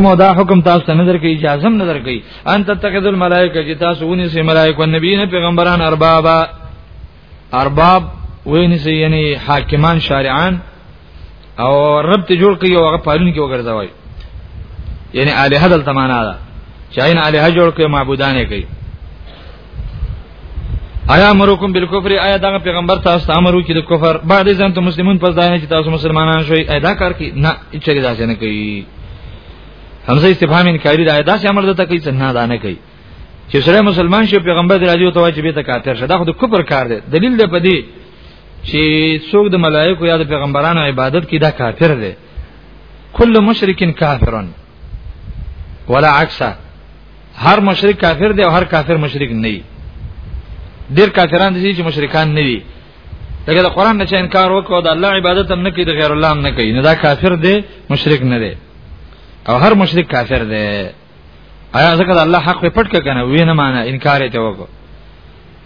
کوم دا حکم تاسو ته نظر کوي اجازه هم نظر کوي ان تتخذ الملائکه چې تاسو ونی سي ملائکه او نبیین پیغمبران ارباب ارباب ویني سي یعنی حاکمان شارعان او رب ته جوړ کوي او هغه پالون کې وګرځوي یعنی الہ دلته معنا ده چې عین الہ جوړ کوي معبودان کوي آیا امرکم بالکفر آیا دغه پیغمبر تاسو ته امر وکړي د کفر بعد ځان ته مسلمانون پس داینه چې تاسو مسلمانان شوي ادا کار کوي نه چې دا څنګه کوي همزه استفهام انکاری دا داسې امر دته کوي چې نه دا نه کوي چې سره مسلمان شي پیغمبر دی راځي او توای چې به ته کافر شه دا خو د کفر کار دی دلیل دی په دې چې څوک د ملائکو یا د پیغمبرانو عبادت کوي دا کافر دی کل مشرکین کافرون ولا عکس هر مشرک کافر دی او هر کافر مشرک نه دی ډیر کافران دي چې مشرکان نه دي دغه قرآن نه چې انکار وکړو د الله عبادت هم نه کوي د غیر الله هم نه کوي نه دا کافر دی مشرک نه دی او هر مشرک کافر دی آیا ځکه د الله حق په پټ کنه وینه معنا انکار ته وکړو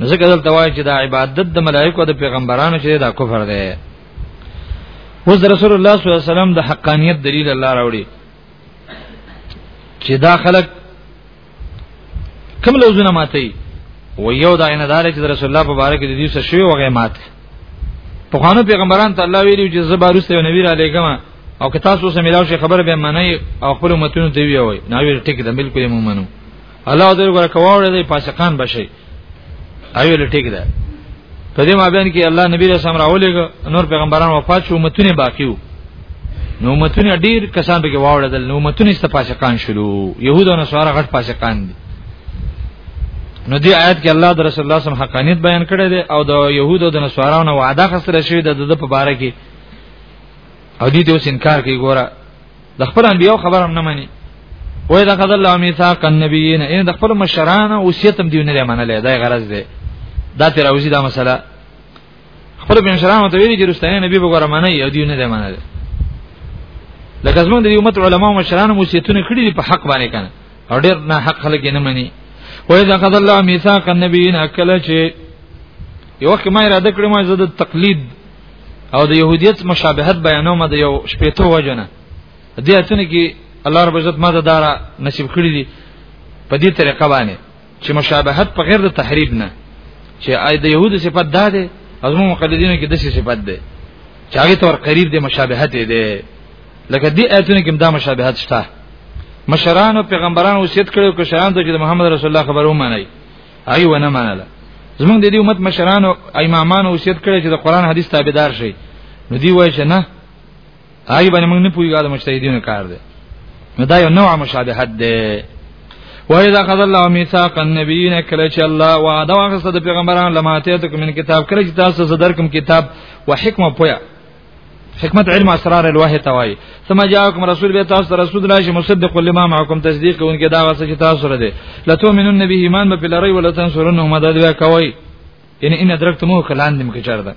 نو ځکه دلته وایي چې دا عبادت د ملایکو او د پیغمبرانو چې دا کفر دی اوس رسول الله صلی الله علیه وسلم د حقانیت دلیل الله راوړي چې دا خلک کوم لوزونه ماتي و یو دا نه دار چې رسول الله مبارک د دې سره شوی وغه مات په خوانو پیغمبران ته الله ویلي چې زبارسته او نبی را لګم او که تاسو سره ملاو شي خبر به منئ او خپل متونو دی وی وی نو ټیک ده بالکل مومنو الله دې ورکوړې دې پاسقان بشي ایو لټیک ده په دې مابین کې الله نبی رسول الله راولېګ نور پیغمبران وفات شو امتونه باقی وو نو امتونه ډیر کسان به واوړدل نو امتونه است پاسکان شلو يهود او نصارا غټ پاسکان دي نو دی آیت کې الله د رسول الله صلی الله علیه وسلم حقانیت بیان کړی دی او د يهود او د نصارا نو وعده خسته شوی د د په باره کې او دې اوس انکار کوي ګوره د خپل انبیو خبرم نه مني وای دا قد الله میثاق النبیین ان د خپل مشران او سیتم دیونه لري منلې دا غرض دی دا تیر اوزی دا مسله خپل مشران ته ویلي چې رستنی نبی وګوره منی او دیونه لري منلې لکه زمونږ د امت علما او مشران مو سیتونه کړی په حق باندې کنه او ډیر نه حق خلک نه مني وای دا قد الله میثاق النبیین اکل چې یو وخت ما اراده کړم چې د تقلید او د يهوديت مشابهت بیانوم د یو شپېتو وجنه دې اتنه کې الله رب عزت ماده دارا نصیب کړی دي په دې طریقه باندې چې مشابهت په غیر د تحریف نه چې آی د يهود صفت ده ده از مو مقلدینو کې د صفت ده چې هغه تور قریب دي مشابهت دي لکه دې آیتونه کې دا مشابهت شته مشرانو پیغمبرانو وصیت کړو کشران ته چې محمد رسول الله خبرو مانی ایو نه منله زمونږ د دې امت مشرانو امامانو وصیت کړی چې د قران حدیث تابعدار شي نو دی وایي چې نه آی باندې موږ نه پویګا د مجتهدینو کار دی نو دا یو نوع مشابهت دی وإذا أخذ الله ميثاق النبيين کله چې الله وعده واخسته د پیغمبرانو لماته ته کوم کتاب کړی چې تاسو زدر کوم کتاب او حکمت پویا حکمت علم اسرار الوحی توای ثم جاءكم رسول به تاسو رسول الله مصدق لما معكم تصدیق کوونکې دا واسه چې تاسو سره دي لته منن نبی ایمان به پلری ولا تنصرن هم مدد وکوي یعنی ان ادرکتمو کلان دم کې چرده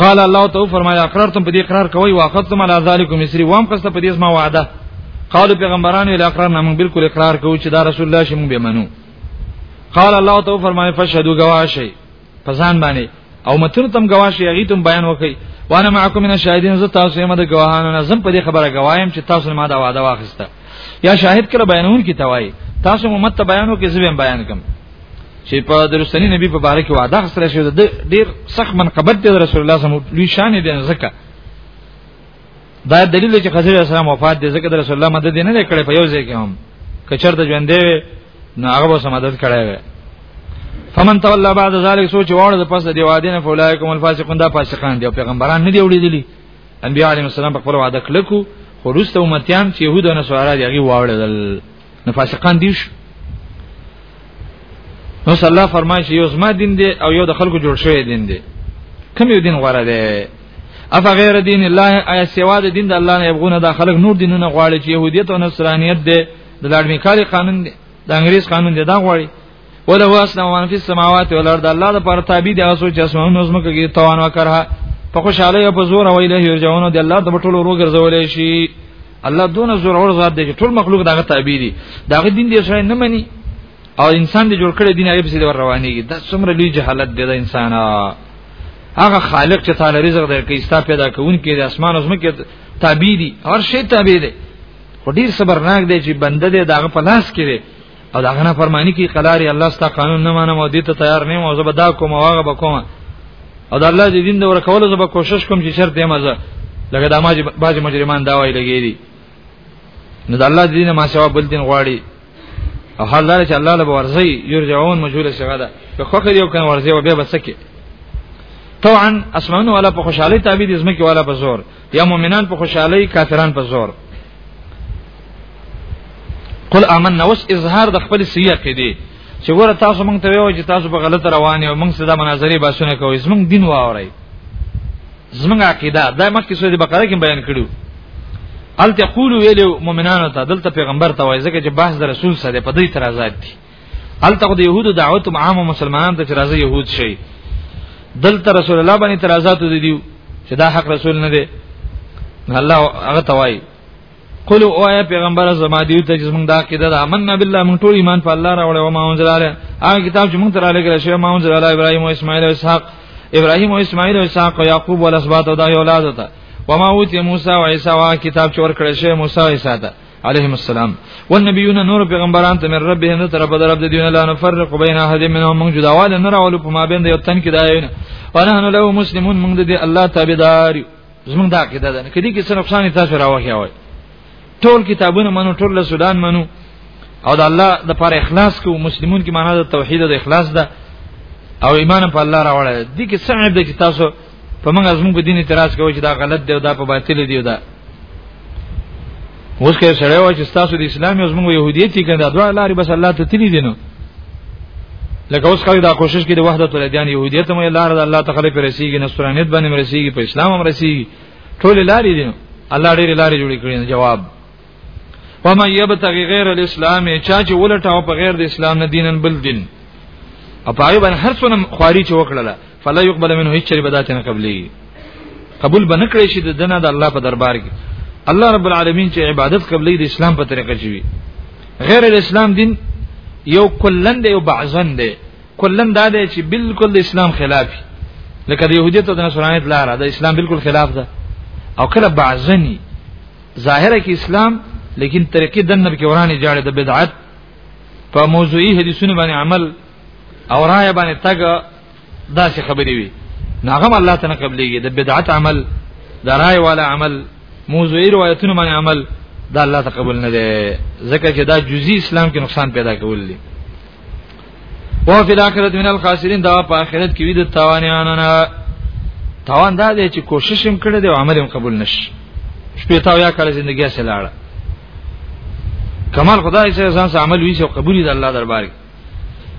قال الله تو فرمایا اقرارتم په دې اقرار کوي واخذتم على ذلك مصری وام قصه په دې ما وعده قالو پیغمبرانو اله اقرار نامه بالکل اقرار کوي چې دا رسول الله شمو به منو قال الله تو فرمایا فشهدوا گواشه پسان باندې او متن تم گواش یغی تم بیان وکي وانا معکم من الشاهدین ز تاسو یم د گواهانو نه زم په دې خبره گوایم چې تاسو ما دا وعده واخیسته یا شاهد کړه بیانون کی توای تاسو مو مت بیانو کې زویم بیان کم چې په درستنی نبی په باره کې وعده خسره شو د ډیر سخت منقبت دی رسول الله صلی الله علیه وسلم لوی شان دی زکه دا دلیل چې خضر اسلام وفات دی زکه رسول الله مدد نه کړې په یو ځای کې هم کچر د ژوندې نو هغه به سمادت کړای وي فمن تولى بعد ذلك سوچ واړه د پس دی وادین فولایکم الفاسقون دا فاسقان دی پیغمبران نه دی وړي انبیاء علیهم السلام په خپل وعده کلکو خو روسته امتیان چې يهود نه سوارا دی هغه واړل نو فاسقان دي شو نو صلی الله فرمایي چې یو زما دین دی او یو د خلکو جوړ شوی دین دی کوم یو دین غوړه دی اف غیر دین الله آیا سوا د دین د الله نه یبغونه د خلک نور دینونه غواړي چې يهودیت او نصرانیت دی د لړمیکاري قانون دی د انګريز قانون دی دا غواړي ولا هو اصلا وان فی السماوات والارض الله د پر تابع دی اوسو چې اسمانونو زمکه کې توان وکړه په خوشاله او په زور او اله یرجعون دی الله د ټولو ورو ګرځولې شي الله دون زور اور ذات دی ټول مخلوق دغه تابع دي دغه دین دی شای نه مني او انسان دی جوړ کړی دین هغه پسې ور روانيږي دا څومره لوی جهالت دی د انسان هغه خالق چې تعالی رزق درکې ستا پیدا کوونکی د اسمان او زمکه تابع دي هر شی تابع دي خو ډیر صبرناک دی چې بنده دې داغه په لاس کې دی او داغه نه فرمانی کی قلاری الله ستا قانون نه مانم او دې ته تیار نه مو زه به دا کوم واغه به کوم او د الله دې دین د ورکول زه به کوشش کوم چې شرط یې مزه لکه د ماج باج مجرمان دا وایي لګیری نو د الله دین ما سوا بل دین غواړي او حال لري چې الله له ورزي یرجعون مجهوله شغه ده که خو یو کان ورزي و به بسکه طبعا اسمانو والا په خوشحالي تعبیر زمکه والا په زور یا مؤمنان په خوشحالي کافران په زور قل آمنا وس اظهار د خپل سیه کې دی چې ګوره تاسو مونږ ته وایو چې تاسو په غلط روان یو مونږ سره مناظره باسونه کوي زمونږ دین واوري زمونږ عقیده دا مخکې سورې بقره کې بیان کړو ال تقول ویلو مؤمنانو ته دلته پیغمبر ته وایي ځکه چې بحث د رسول سره په دې ترازات دي الته د يهودو دعوت عام مسلمانان ته راځي يهود شي دلته رسول الله باندې اعتراضات دي دیو چې دا حق رسول نه دی الله هغه توای قل او اي پیغمبر زما دیو ته چې موږ دا کېده دا امننا بالله موږ ټول ایمان په الله راوړل او ما انزل علی هغه کتاب چې موږ تر علی کړی شوی ما انزل علی ابراهيم او اسماعیل او اسحاق ابراهيم او اسماعیل او اسحاق او يعقوب ول اسباط او دا اولاد ته وما اوتی موسی او عیسی وا کتاب چور کړی شوی موسی او عیسی ته عليهم السلام والنبيون نور پیغمبران ته من ربهم ته رب درب د دین لا نفرق بین احد منهم من جداواله نه راول په ما بین یو تن کې دایونه وانا نو له مسلمون موږ د الله تابعدار زموږ دا عقیده ده کدی کې څه نقصان تاسو راوخی وای ټول کتابونه منو ټول له سودان منو او د الله د پر اخلاص کو مسلمون کې معنا د توحید او د اخلاص ده او ایمان په الله راوړل دي کې څه عیب ده چې تاسو په موږ ازمو په دین اعتراض کوي چې دا غلط دی او دا په باطل دی دا اوس که سره وای چې تاسو د اسلام او زموږ يهودیت کې کنده دوا لاري بس الله ته تلی دینو لکه اوس کوي دا کوشش کوي د وحدت الادیان يهودیت مې لار د الله تعالی پر رسیدي نصرانیت باندې رسیدي په اسلام هم رسیدي ټول لاري دینو الله ډېر لاري جوړې کړې جواب ومن يبتغي غير الاسلام چا چې ولټاو په غیر د اسلام نه دینن بل دین او په هغه باندې هر څونه خواري چې وکړله فلا يقبل منه هیڅ چری بدات نه قبلي قبول بنه کړی شي د دنه د الله په دربار کې الله رب العالمین چې عبادت قبلي د اسلام په طریقه چوي غیر الاسلام دین یو کلن دی یو بعضن دی کلن دا دی چې بالکل د اسلام خلاف لکه د يهودیت او د نصرانیت لاره د اسلام بالکل خلاف ده او کله بعضنی ظاهره کې اسلام لیکن طریقې دنه کې ورانه جاړه د بدعت په موضوعي حدیثونو باندې عمل او رائے باندې تګ داسې خبرې وي ناغم الله تعالی قبليږي د بدعت عمل د رائے والا عمل موضوعي روایتونو باندې عمل دا الله تقبل نه دی ځکه چې دا جزئی اسلام کې نقصان پیدا کول دي او فی الاخرت من الخاسرین دا په اخرت کې وي د تاوانیانو نه تاوان دا دی چې کوشش هم کړی دی او عمل هم قبول نشي شپې تا یا کړه ژوندۍ سره لاړه کمال خدای سره ځان سره عمل ویسه او قبول دی الله دربار کې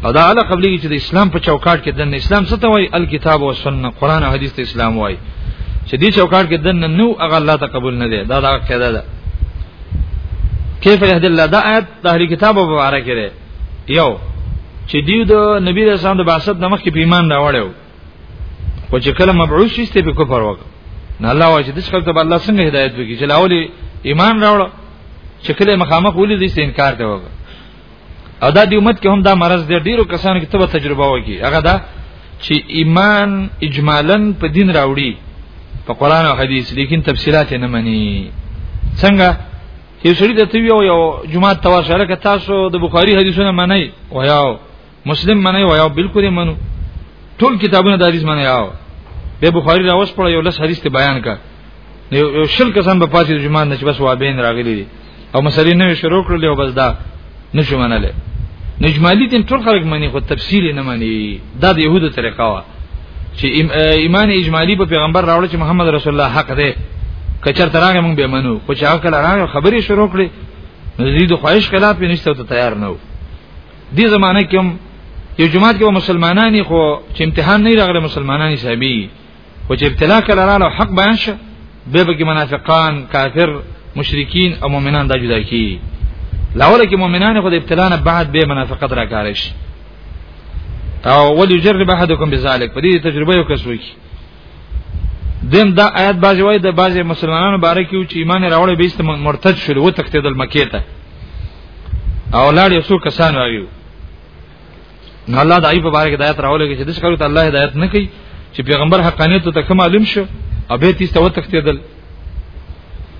او دا الله قبلي چې د اسلام په چوکاټ کې د اسلام څه ته وایي الکتاب او سنت قران او حديث ته اسلام وایي چې دې چوکاټ کې د نو هغه الله ته قبول نه دی دا دا قاعده ده کیف یهد الله دا آیت د اهل کتاب مبارک لري یو چې دیو د نبی رسول الله د بعثت نمخ کې پیمان راوړیو او چې کله مبعوث شي ستې په کفر وکړ نه الله واجب دې خپل ته الله څنګه هدایت وکړي چې لاولې ایمان راوړ چې کله مخامخ ولې دې انکار دی وکړ او دا د امت کې هم دا مرض دی ډیرو کسانو کې تبه تجربه وکړي هغه دا چې ایمان اجمالا په دین راوړي په قران او حدیث لیکن تفصيلات نه مني څنګه یو سړي ته یو یو جمعه تواشره ک تاسو د بخاری حدیثونه منئ او یو مسلم منئ او یو بالکل منو ټول کتابونه د حدیث منئ یو به بخاری راوس پړ یو لس حدیث ته بیان کا یو شل کسان په پاتې جمعه نه چې بس وابین راغلي او مسلې نه شروع کړل او بس دا نشو منله نجمالی دین ټول خلک مانی خو تفصیل نه مانی دا د يهودو طریقه وا چې ایمان اجمالی په پیغمبر راوړ چې محمد رسول الله حق دی کچر ترانه مونږ به منو خو چې هغه لاره خبرې شروع کړې نزيد خواهش خلاف نشته ته تیار نه و دې زمانه کې یو جماعت کې مسلمانانی خو چې امتحان نه راغله مسلمانانی صاحبي خو چې ابتلا کله رااله حق بیان شه به به منافقان کافر مشرکین او مؤمنان دا جدا کی لاول کې مؤمنان خو د ابتلا نه بعد به منافقت را کار شي او ول یجرب احدکم بذلک په دې تجربه یو کس وکي دیم دا آیات باز وای د باز مسلمانانو باره کې چې ایمان راوړې به است مرتد شول و تختیدل مکه ته او لاړ یو څو کسان راویو نو الله دای په باره کې دایت راولې چې د څکلو ته الله هدایت نه کوي چې پیغمبر حقانیت ته کوم معلوم شو او به تیسته وتختیدل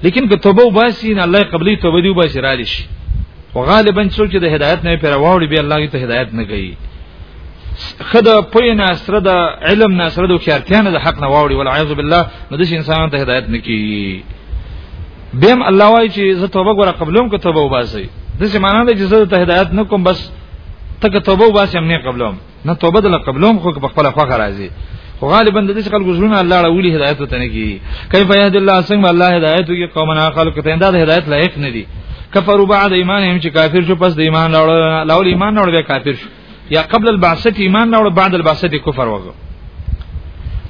لیکن که توبه وباسي نه الله قبلي توبه دی وباسي را لشي او غالبا څوک چې د هدایت نه پر واوړي به الله ته هدایت نه کوي خدا پوی نه سره د علم نه سره د خیرتیانه د حق نه واوړي ولعیاذ بالله نو د انسان ته هدایت نه کوي بهم الله وايي چې زه توبه غواړم قبلوم که توبه وباسي د څه معنی ده چې زه ته هدایت نه کوم بس تک توبه واسي هم نه قبلوم نه توبه دل قبلوم خو په خپل خوخه راځي خو غالبا د دې خلکو زړونه الله راولي هدایت ته نه کی کیف یهد الله څنګه الله هدایت کی قومنا خلق ته انده هدایت لایق نه دي کفروا بعد ایمانهم چې کافر شو پس د ایمان راوړل لاول ایمان راوړل کافر شو یا قبل البعثه ایمان راوړل بعد البعثه کفر وکړ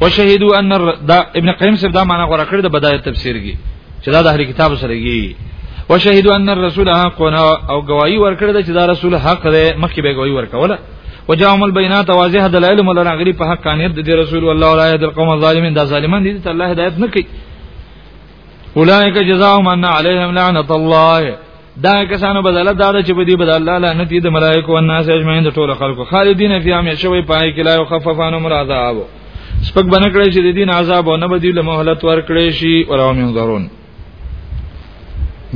وشهدوا ان دا ابن قیم صاحب دا معنا غوړه کړې د بدايه تفسیر کې چې دا د اهل کتاب سره یې وشهدوا ان الرسول حق او گواہی ورکړه چې دا رسول حق دی مخکې به گواہی ورکوله وجاهم البينات واضح دلائل مولانا غری په حق کانیت د رسول الله ولا يد القوم الظالمين دا ظالمان دي ته الله هدایت نه کوي اولئک جزاهم ان عليهم لعنت الله دا کسانو بدله دا چې په دې بدل الله لعنت دي د ملائکه او الناس اجمعین د ټولو خلکو خالدین فی هم شوی پای کې لا خففانو مراداب سپک بنکړی چې د دین عذاب او نه بدی له مهلت ورکړی شي او راو من ضرون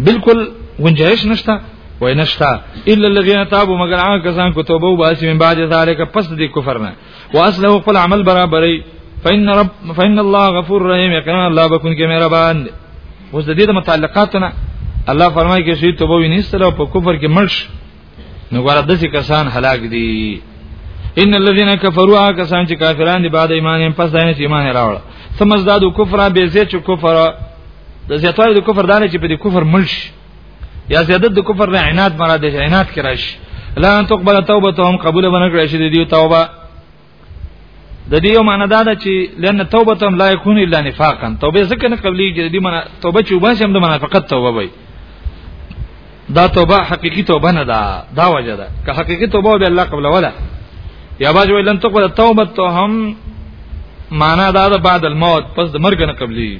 بالکل گنجائش نشتا وای نشتا الا الذين تابوا مگر هغه کسان کو توبه وباسي من بعد ذلك پس د کفر نه واسله خپل عمل برابرې فإن رب فإن الله غفور رحیم یقینا الله بكون کې مهربان دی اوس د دې متعلقاتونه الله فرمایي کې شي توبه وینيستله په کفر کې مرش نو ګوره د څه کسان هلاک دي ان الذين كفروا کسان چې کافران دي بعد ایمان هم پس داینه چې ایمان راوړ ثم ازدادوا كفرا به زیات کفر د زیاتوالي د کفر دانه چې په دې کفر ملش یا زیادت د کفر نه عناد مراد دی عناد کې راشي لا ان تقبل توبتهم قبول ونه کړی شي د دې توبه د دې یو معنی دا ده چې لنه توبتهم لا يكون الا نفاقا توبه ځکه نه قبلي کې د دې معنی توبه چې وباسي هم د منافقت توبه وي دا توبه حقيقي توبه نه ده دا وجه ده که حقيقي توبه به الله قبل ولا یا باج وی لن تقبل توبتهم معنا دا ده بعد الموت پس د مرګ نه قبلي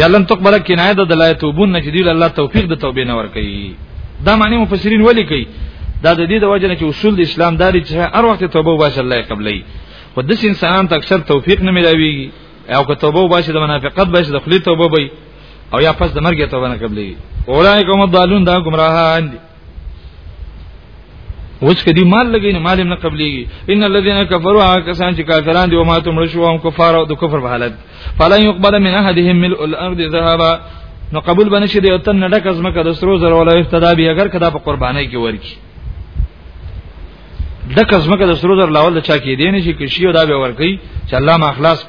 یا لن تقبل کنایه د لا توبون نه چې دی الله توفیق د توبې نه ور کوي دا معنی مفسرین ولی کوي دا د دې د وجه نه چې اصول د اسلام داري چې هر وخت توبه وباسي الله قبلې خو د انسان ته اکثر توفیق نه ملاوي او که توبه وباسي د منافقت باسي د خلی توبه وي او یا پس د مرګ توبه نه قبلې اولای کوم ضالون دا گمراهان دي اوس کدی مال لګی نه مال نه قبليږي ان الذين كفروا هغه کسان چې کافران دي او ماته مړ شو هم کفار او د کفر په حالت فلا يقبل من احدهم ملء الارض ذهبا نو قبول بنه شي د یو تن ډک از مکه د سرو زر ولا افتدا به اگر کدا په قربانای کې ورکی ډک از مکه د سرو زر لاول د چا کې دی نه شي کې شی او دا به ورکی چې الله ما اخلاص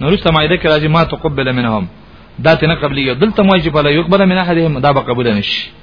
نو رسته مایده کې راځي ما تقبل منهم دا تنه قبليه دلته موجب لا يقبل من احدهم دا به قبول نشي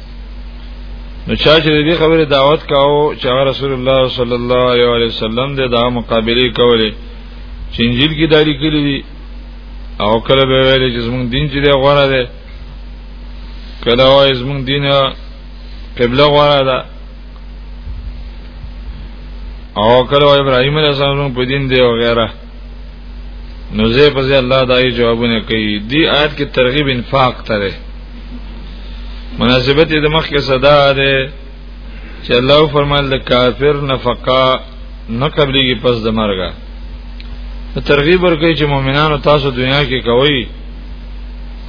نو چا چې دې خبره دعوت کاو چې رسول الله صلی الله علیه وسلم دې دا مقابله کوله چې انجیل کې داری کړی دي او کله به ویل چې زمونږ دین چې دی غوړه ده کله وای زمونږ دین قبله غوړه ده او کله وای ابراهیم علیه السلام په دین دی او غیره نو زه په ځای الله دای جوابونه کوي دی آیت کې ترغیب انفاق تره مناسبت د مخ کې صدا ده چې الله فرمایل د کافر نفقه نه قبليږي پس د مرګه ترغیب ورکړي چې مؤمنانو تاسو دنیا کې کوي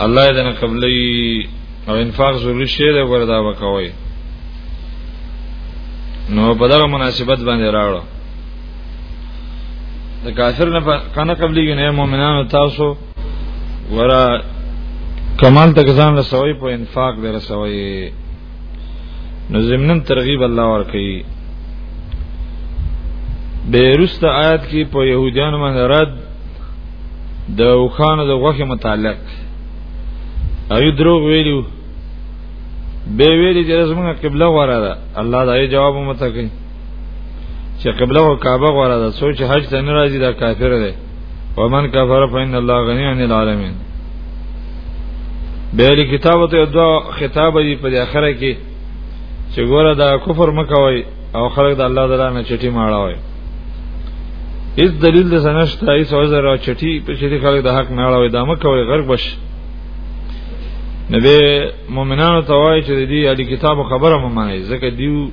الله دې نه قبلي او انفاق ضروري شی دی وردا وکوي نو په دغه مناسبت باندې راوړو د کافر نه کنه قبليږي نه مؤمنانو تاسو ورا کمال تک ځان له سوي په انفاق به رسوي نو زمنن ترغیب الله ور کوي بیرست آیات کې په يهوديانو باندې رد د وخانو د غوخه متعلق ایو دروغ ویلو به ویلي چې زمونږه قبله غواره ده الله دا یې جواب مو ته کوي چې قبله او کعبه غوړه ده سوچ حج ته نه راځي دا کافر دی ومن کفر فإن الله غنی عن العالمین به کتابت او دعا خطاب دی په اخره کې چې ګوره دا کفر مکوي او خلک د الله تعالی نه چټي ماړوي هیڅ دلیل د سنشته هیڅ عذر او چټي په شری خلک د حق نه اړوي دا مکوي غرق بش نبی مؤمنانو ته وایي چې دې علي کتاب خبره ممنه ځکه دیو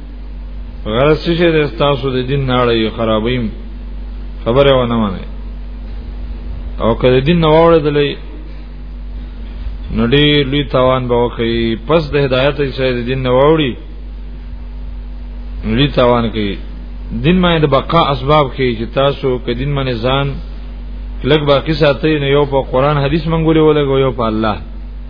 غرض څه دی تاسو د دین ناړې یو خرابیم خبره ونه مانی او کله دین نو اوریدلې نو ډیر لوی تاوان به وکړي پس د هدایت چې د دین نو اوړي لوی تاوان کوي دین باندې د بقا اسباب کوي چې تاسو ک دین باندې ځان لګ باقی ساتي نو یو په قران حدیث منګولې ولګو یو په الله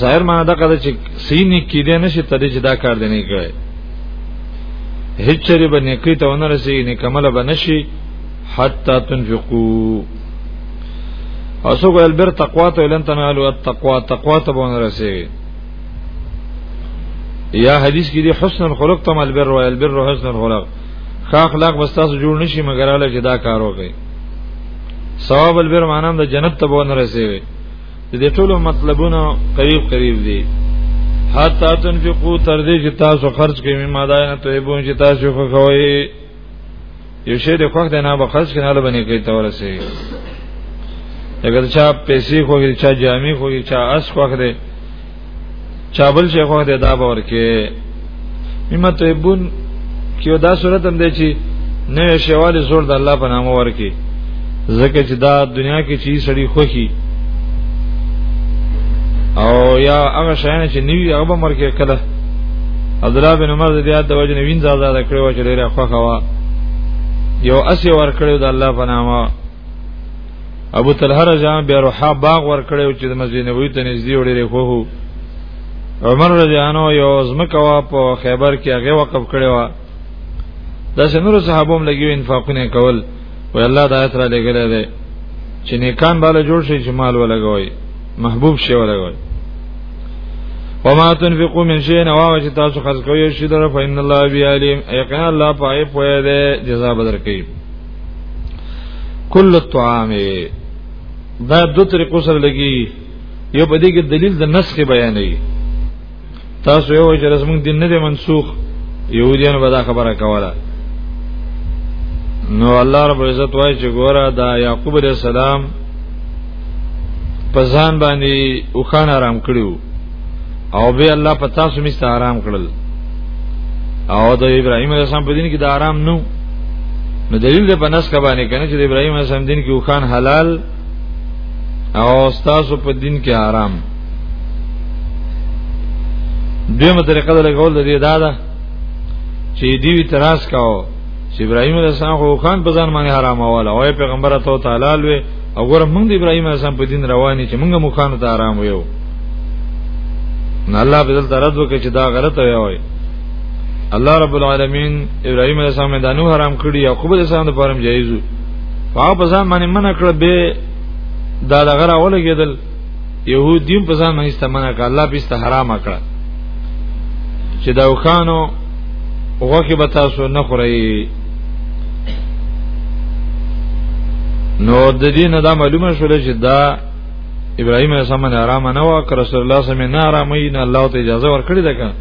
ظاهر معنا دا کړه چې سینې کې دې نشي ته دې دا کار دې نه کوي هیڅ چری به نیکی ته ونه رسي نه کمل به نشي حتا تنفقوا او سو ګل بر تقوا ته لن تنالوا التقوا تقوا ته به ونه رسي یا حدیث کې دې حسن الخلق تم البر و البر حسن الخلق خا اخلاق بس تاسو جوړ نشي مګر له جدا کار وکړي ثواب البر معنی د جنت ته بونه رسیږي د دې ټولو مطلبونو قریب قریب دي حتا تنفقو تر دې چې تاسو خرج کړئ مما داینه ته به چې تاسو خو کوي یو شی د خوښ نه به خرج کړي نه باندې کوي تور سي اگر چا پیسې خوږي چا جامې خوږي چا اس خوښ دي چابل شیخ وخت دا باور کې مما تحبون کیو دا صورت هم دی چې نه شواله زور د الله په نامه ورکی زکه چې دا دنیا کې چی سړی خوخي او یا هغه شاینه چې نیوی هغه به مرکه کله عبد الله بن عمر رضی الله عنه وینځه آزاد کړو چې ډیره خوخه وا یو اسی ور کړو د الله په نامه ابو طلحه رضی الله بیا روحا باغ ور کړو چې د مسجد نبوي ته نږدې وړي خو هو عمر رضی الله یو زمکه وا په خیبر کې هغه وقف کړو دا شنور صحابو هم لګیو انفاقونه کول وی الله د آیت را لګلې ده چې نیکان بالا جوړ شي چې مال ولګوي محبوب شي ولګوي وما تنفقوا من شيء نوا چې تاسو خرج کوئ شي در فإن الله بعليم یقینا الله پای پوهه ده جزاء بدر کوي کل الطعام دا دو طریقو سره لګي یو په دې کې دلیل د نسخ بیانې تاسو یو چې رسمون دین نه دی منسوخ يهوديان به دا خبره کوله نو الله رب عزت وای چې ګوره دا یعقوب علیہ السلام په ځان باندې اوخان آرام کړیو او به الله په تاسو مست آرام کړل او د ابراهيم عليه السلام په دین کې د آرام نو نو دلیل د پنس کا باندې کنه چې د ابراهيم عليه السلام دین کې وخان حلال او تاسو په دین کې آرام دیمه طریقه د لګول د دې دا ده چې دی تراس کاو چې ابراهيم عليه السلام خو خان په ځان باندې حرام اوله او پیغمبر ته تعالی لوي او ګور موږ د ابراهيم عليه السلام په دین رواني چې موږ مخانو ته آرام ویو نه الله به دلته رد وکړي چې دا غلطه وي الله رب العالمین ابراهيم عليه السلام د نوح حرام کړی یعقوب عليه السلام لپاره جایز وو هغه په ځان باندې منع کړ به دا دغه راولګېدل يهوديم په ځان باندې استمنه کړ الله به حرام کړ چې دا وخانو وګه به تاسو نه خورئ نو د دې نه دا معلومه شول چې دا ابراهيم عليه السلام نه آرام نه و کړ رسول الله صلی الله علیه وسلم نه آرامي نه الله ته اجازه ورکړي ده کنه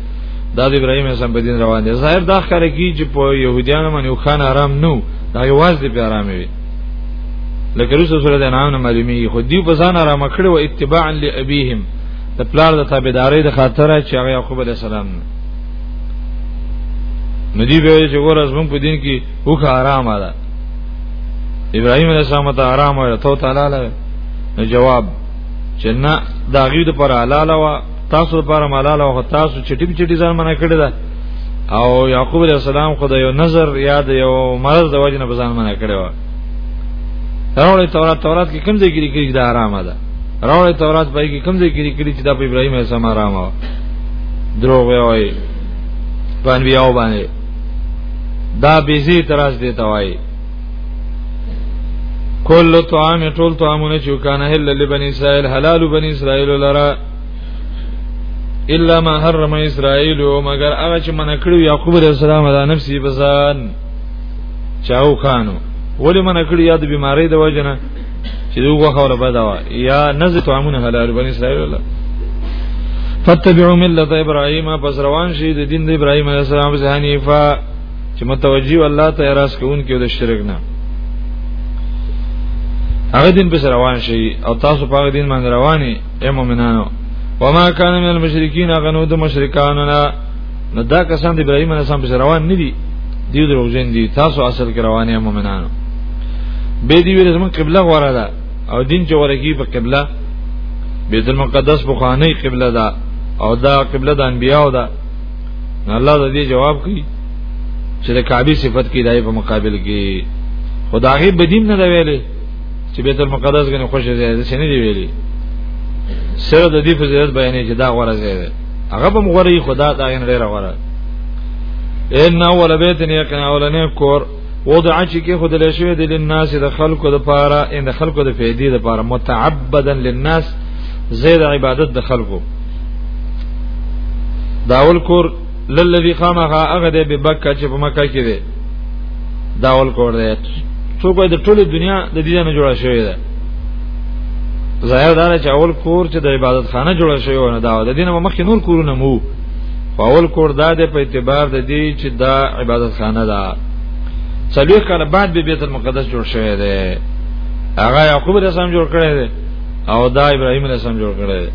دا د ابراهيم عليه السلام په دین روان دي ظاهر دا ښکاره کی چې په يهوديانو باندې خان آرام نو دا یواز دی په آرام وي لکه رسول سره د انعام نه معلومیږي خو دیو په ځان را مکړو او اتباعا لابيهم د پلار د تابعداري د خاطر چې هغه یعقوب علی السلام نو دی به چې ګور از مونږ په دین کې وخه آرام ده ابراهيم علی السلام ته آرام او ته تعالی له جواب چې نه دا غي د پر حلاله وا تاسو لپاره ملال او تاسو چټي چټي ځان منع کړی دا او یعقوب علیہ السلام خدای یو نظر یاد یو مرض د وجنه په ځان منع کړی و راوړی تورات تورات کې کوم ذکر کړي دا آرامه ده راوړی تورات پای کې کوم ذکر کړي چې دا په ابراهیم علیہ السلام آرامه و دروغ وایي باندې یو باندې دا بیزی تراس دیتا وایي کل طعام ټول طعامونه چې کان هل لبنی اسرائیل حلال بنی اسرائیل لرا الا ما حرم اسرائیل مگر هغه چې من کړو یعقوب علیہ السلام دا نفسي بزان چاو خانو ولی من کړو یاد بیماری د وجنه چې دوغه خوره بدوا یا نزه طعامونه حلال بنی اسرائیل لرا فتبعوا ملت ابراهيم پس روان شي د دین د ابراهيم عليه السلام ځانیفه چې متوجي الله ته اراس کوونکې د شرک نه هغه دین په روان شي او تاسو په هغه دین باندې رواني اے مؤمنانو وما كان من المشركين غنو د مشرکانو نه نو دا کسان د ابراهیم علیه السلام په روان نه دي دیو دروغجن دي تاسو اصل کې رواني مؤمنانو به دی ویل زمون قبله غواره ده او دین چې ورګي په قبله بیت المقدس بخانه قبله ده او دا قبله د انبیاو ده الله د دې جواب کوي چې د کعبه صفت کې دای په مقابل کې خدای بدیم نه دی ویلي چې بیت المقدس غنه خوشی دی چې نه دی ویلي سره د دې فضیلت بیانې چې دا غوړه ځای دی هغه به مغوري خدا دا غن ډیره غوړه ان اول بیت نه کنه اولنې کور وضع چې کې خود له شوی د لناس د خلکو د پاره ان د خلکو د فیدې د پاره متعبدا للناس زید عبادت د خلکو داول کور للذي خامها هغه د ببکه چې په مکه کې دی داول کور دی څوک د ټوله دنیا د دې نه جوړه شوی ده ظاهر دا چې اول کور چې د عبادت خانه جوړه شوی و نه دا د دینه مخکې نور کورونه مو فاول کور دا د په اعتبار د دې چې دا عبادت خانه ده څلوي کاله بعد به بیت المقدس جوړ شوی دی هغه یعقوب علیه السلام جوړ کړی دی او دا ابراهیم علیه السلام جوړ کړی دی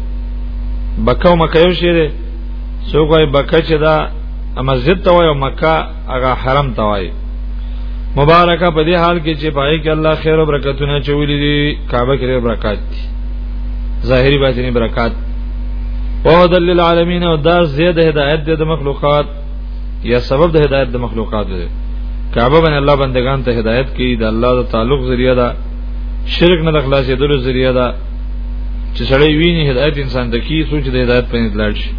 بکه او مکه یو شی دی څوک وايي بکه چې دا مسجد ته وایي او مکه هغه حرم توای مبارکه په دې حال کې چې پای کې الله خیر او برکتونه چولې دي کعبه کې برکات دي ظاهري باطني برکات او دل للعالمین او دا زیاده هدایت د مخلوقات یا سبب د هدایت د مخلوقات دی کعبه باندې الله بندگان ته هدایت کوي د الله د تعلق ذریعہ ده شرک نه د خلاصې دلو ذریعہ ده چې سړی ویني هدایت انسان ته کی سوچ د هدایت په انتلال شي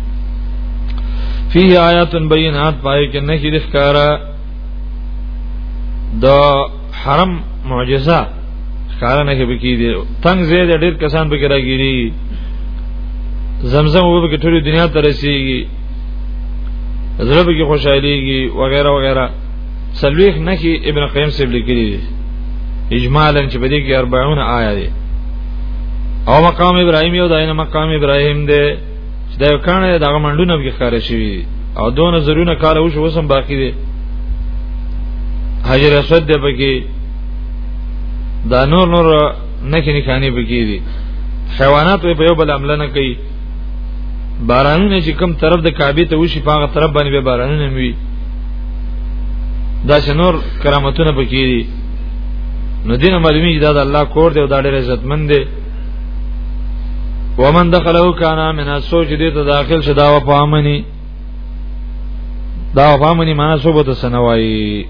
فيه آیات بینات پای کې نه کې ښکارا د حرم معجزه ښکارا نه کې بکی دي تنگ زید ډیر کسان به راګيري زمزم وب کې ټول دنیا ته رسیږي زړه به کې خوشحاليږي وغیرہ وغیرہ سلويخ نه کې ابن قیم سیب لیکلی دی اجمالا چې بده کې 40 آیا دی او مقام ابراهیم یو داینه مقام ابراهیم دی چې دا کانه دغه منډونه به ښکار شي او دونه زرونه کال وش وسم باقی دی حجر اسود دی پکې دا نور نور نه کې نکانی پکې دي حیوانات په یو بل عمل نه کوي بارانونه چې کوم طرف د کعبه ته وشي په هغه طرف باندې به بارانونه وي دا شنور کرامتونه پکې دي نو دینه معلومی دا د الله کور دی او دا ډېر عزتمن دی ومن دخله کان من سوچ دې ته داخل شدا و پامنی دا و پامنی معنا سوبته سنوي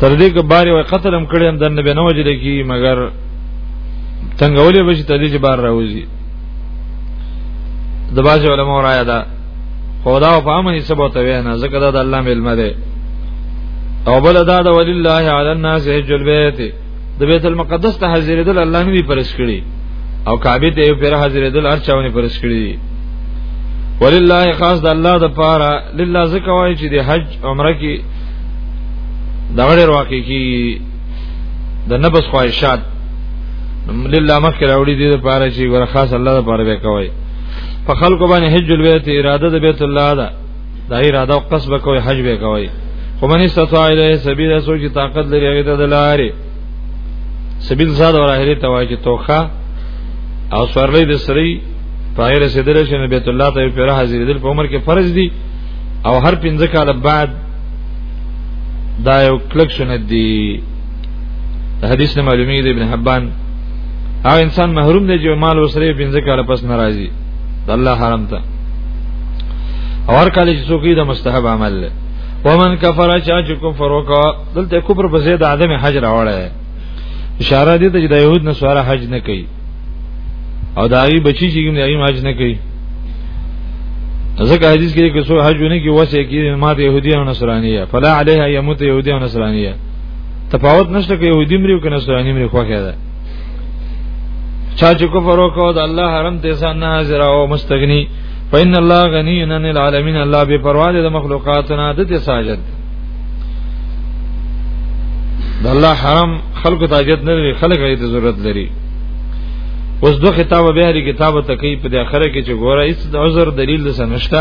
تر دې کې باري وای قتل هم کړی هم د نبی نو وجل کی مگر تنگولې به چې تدې چې بار راوځي د باج علماء رایا ده خدا او فهم یې سبا ته وینا زکه دا د الله ملمه ده او بل دا د ولله علی الناس حج البیت د بیت المقدس ته حاضرېدل الله نه دی پرس کړی او کعبه ته یو پیر حاضرېدل ارچاونه پرس کړی ولله خاص د الله د پاره لله زکوای چې د حج عمره کې دا غړي واقع کی د نبس خواهشات لله مخکې راوړي دي د پاره چې ور خاص الله د پاره وکوي په خلکو باندې حج البيت اراده د بیت الله ده دا اراده او قصب کوي حج به کوي خو من استطاع الیه سبیل سو چې طاقت لري هغه ته د لارې سبیل زاد او راهری ته وایي چې توخه او سورلې د سری پای رسیدل شي نبی بیت الله ته پیره حاضر دل په عمر کې فرض دي او هر پنځه کال بعد دا یو کلک سنت دی حدیث نه معلومی دی ابن حبان هغه انسان محروم دی چې مال وسره پنځه کال پس ناراضي د الله حرم ته اور کله چې څوک د مستحب عمل له ومن کفر چا چې کفر وکا دلته کفر په زید عدم حج راوړی اشاره دي ته چې د يهود نسواره حج نه کوي او دا غي بچی چې کوم دی حج نه کوي ځکه حدیث کې کې سو حج نه کې وسه کې ما د يهودي او نصرانيه فلا عليها يموت يهودي او نصرانيه تفاوت نشته کې يهودي مري او نصراني مري خوخه ده چا چې کفر وکړ د الله حرم ته ځان نه حاضر او مستغنی فإن الله غنی عن العالمین الله بے پروا د مخلوقات نه د ته ساجد د الله حرم خلق ته حاجت نه لري خلق یې ته ضرورت لري اوس دوه خطاب به هري کتاب ته کوي په اخره کې چې ګوره هیڅ عذر دلیل څه نشته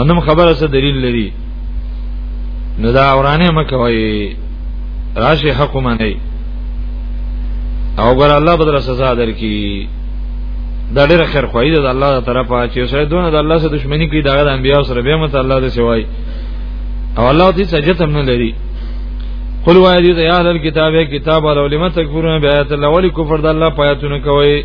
انم خبره څه دلیل لري نو دا اورانه مکوي راشي حق منه او ګر الله بدر سزا درکې دا ډېر خیر خوای دی د الله تعالی طرفه چې سره دونه د الله سره دښمنی کوي دا د انبیا سره به مت الله دې سوای او الله دې سجت هم نه لري قل وای دې یا اهل الكتاب کتاب او لم تکفرون بیات الله ولی کفر د الله پایتونه کوي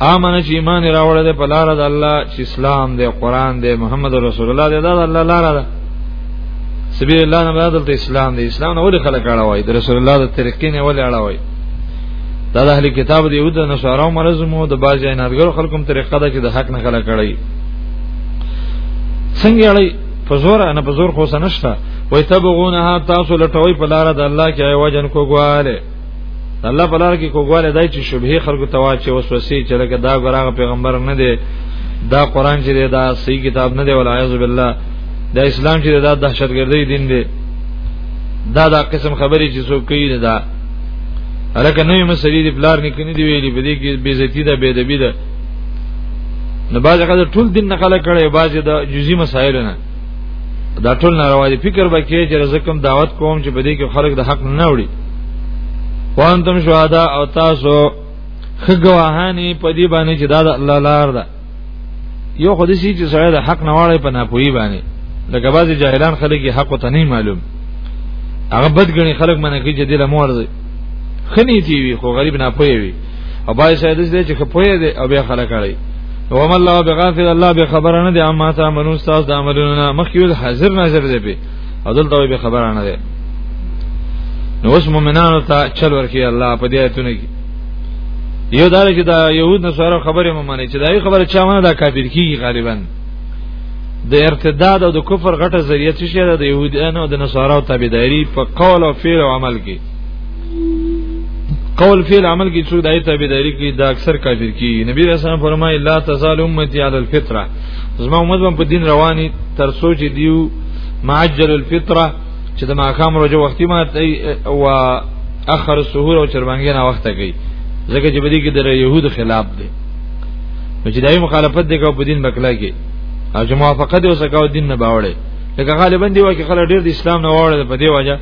امن چې ایمان راوړل دی په لار د الله چې اسلام دی قران دی محمد رسول الله دی دا د الله لار ده سبیل الله نه بدل ته اسلام دی اسلام نه ولې خلک اړه وای د رسول الله د طریقې نه ولې اړه وای دا د اهل کتاب دی یو د نشارو مرز مو د باج جنادګر خلکم طریقه ده چې د حق نه خلک اړای څنګه اړای په زور نه په زور خو سنشته وای تبغونها تاسو لټوي په لار د الله کې ایواجن کوګواله الله په لار کې کوګواله دای چې شبهه خلکو ته واچي وسوسه چې لکه دا غراغه پیغمبر نه دی دا قران چې دا صحیح کتاب نه دی ول اعوذ بالله دا اسلام چې دا دهشتګردي دین دی دا دا قسم خبرې چې څوک کوي نه دا الکه نوې مسلې دی بلار نه کني دی ویلي په دې کې بے عزتی ده بے ادبی ده نه باز هغه ټول دین نقل کړي باز د جزئی مسائل نه دا ټول ناروا دي فکر وکړي چې رزقم دعوت کوم چې بده کې خلک د حق نه وړي وانتم شهدا او تاسو خګواهانی په دې باندې چې دا د الله لار ده یو خو دې چې سره د حق نه واړی په ناپوهی باندې لکه بعضی جاهلان خلک حق ته نه معلوم هغه بدګنی خلک منه کې چې دې له مور خني دی وی خو غریب نه پوي وی او بای شاید دې چې خپوي دی او بیا خلک اړي وهم الله بغافل الله به خبر نه دی اما تا منو تاسو د عملونه مخکې حاضر ناظر دی به او دلته به خبر نه دی نو اوس مؤمنانو ته چل ورکی الله په دې ایتونه کې یو دا چې دا يهود نصارو خبره مې مانی چې دا خبره چا ونه دا کافر کیږي غالبا د ارتداد او د کفر غټه ذریعہ چې شه د يهودانو او د نصاراو تابعداري په قول او فعل او عمل کې قول فعل عمل کې څو دایته تابعداري کې دا اکثر کافر کی نبی رسول الله فرمایي لا تزال امتي على الفطره زما امت په دین رواني تر سوچ دیو معجل الفطره چې د ماقام روزه وختي مات او اخر السحور او چربانګي نه وخت کوي ځکه چې بدی کې د يهود خلاف دی نو چې دای مخالفت دی کو په دین بکلا کې او چې موافقت یې وسکاو دین نه باوړي لکه غالبا دی وکه خلک ډیر د اسلام نه واړل په دی وجه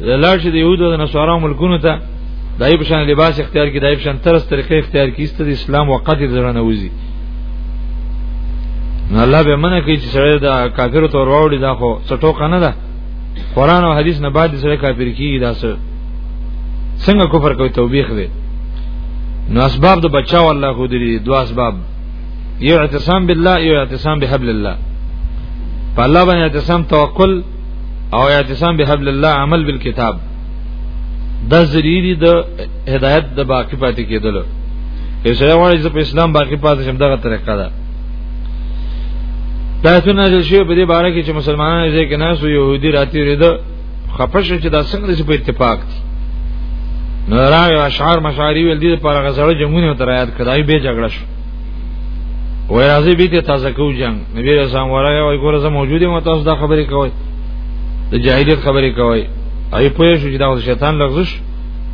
لاړ شي د یهودو د نصارا ملکونو ته دای په شان لباس اختیار کی دای په شان ترس طریقې اختیار کی ست د اسلام وقت درنه وزي نو الله به منه کوي چې سره دا کافر تور واوړي دا خو څټو کنه ده قران او حدیث نه بعد سره کافر کیږي دا سره څنګه کفر کوي توبېخ دی نو اسباب د بچاو الله خو دې دوه اسباب یو اعتصام بالله یو اعتصام بحبل الله په الله باندې اعتصام توکل او اعتصام بحبل الله عمل بالکتاب د ذریری د هدایت د باقی پاتې کېدل یو سره وایي چې په اسلام باقی پاتې شم دغه طریقه ده دا څنګه چې شی په دې باره کې چې مسلمانانو یې کې ناسو يهودي راتي رده خپش چې دا څنګه چې په اتفاق دي نو راوی اشعار مشاری ول دي پر غزړه جمعونه تر آیات کړای به جګړه شو وای راځي به ته تازه کو جنگ نبی رسول الله ورای وای ګوره زه موجوده مو تاسو دا خبرې کوي د جاهلیت خبرې کوي ای په شو چې دا شیطان لغزش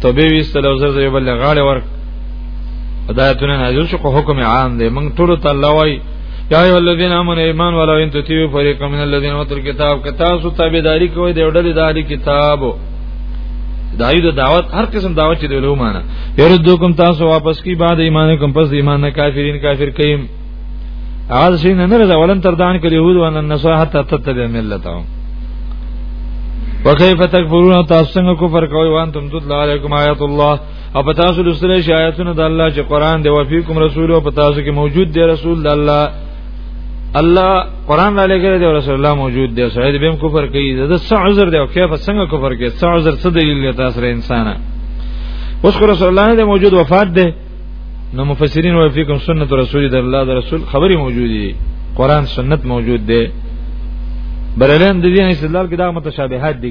ته به ویستل او زر زر بل غاړه ورک هدایتونه نازل شو خو حکم عام دی موږ ټول ته الله وای یا ای الذین امنوا ایمان والا ان تتیو فریق من الذین اوتل کتاب کتا سو تابعداری کوي د وړل داری کتاب دایو د دعوت هر قسم دعوت چې دی له معنا يردوکم تاسو واپس کی بعد ایمان کوم پس ایمان نه کافرین کافر کیم اواز شي نه نه ولن تر دان کړي يهود وان النصارى حتى تتبع ملتهم وكيف تكفرون تاسو څنګه کفر کوي وان تم تطلع عليكم آیات الله او په تاسو لسره شایتونه د الله چې قران دی او فیکم رسول او په تاسو کې موجود دی رسول د الله الله قران را لګره دی رسول الله موجود دی سعید بهم کفر کوي د څه عذر دی او کیف څنګه کفر کوي څه عذر څه دلیل دی تاسو له انسانه اوس خو رسول الله دی موجود وفات دی نو مفسرین وایي فیکم سنت رسول د الله د رسول خبري موجود دی قران سنت موجود دی برلین د دې استدلال کې دا متشابهات دي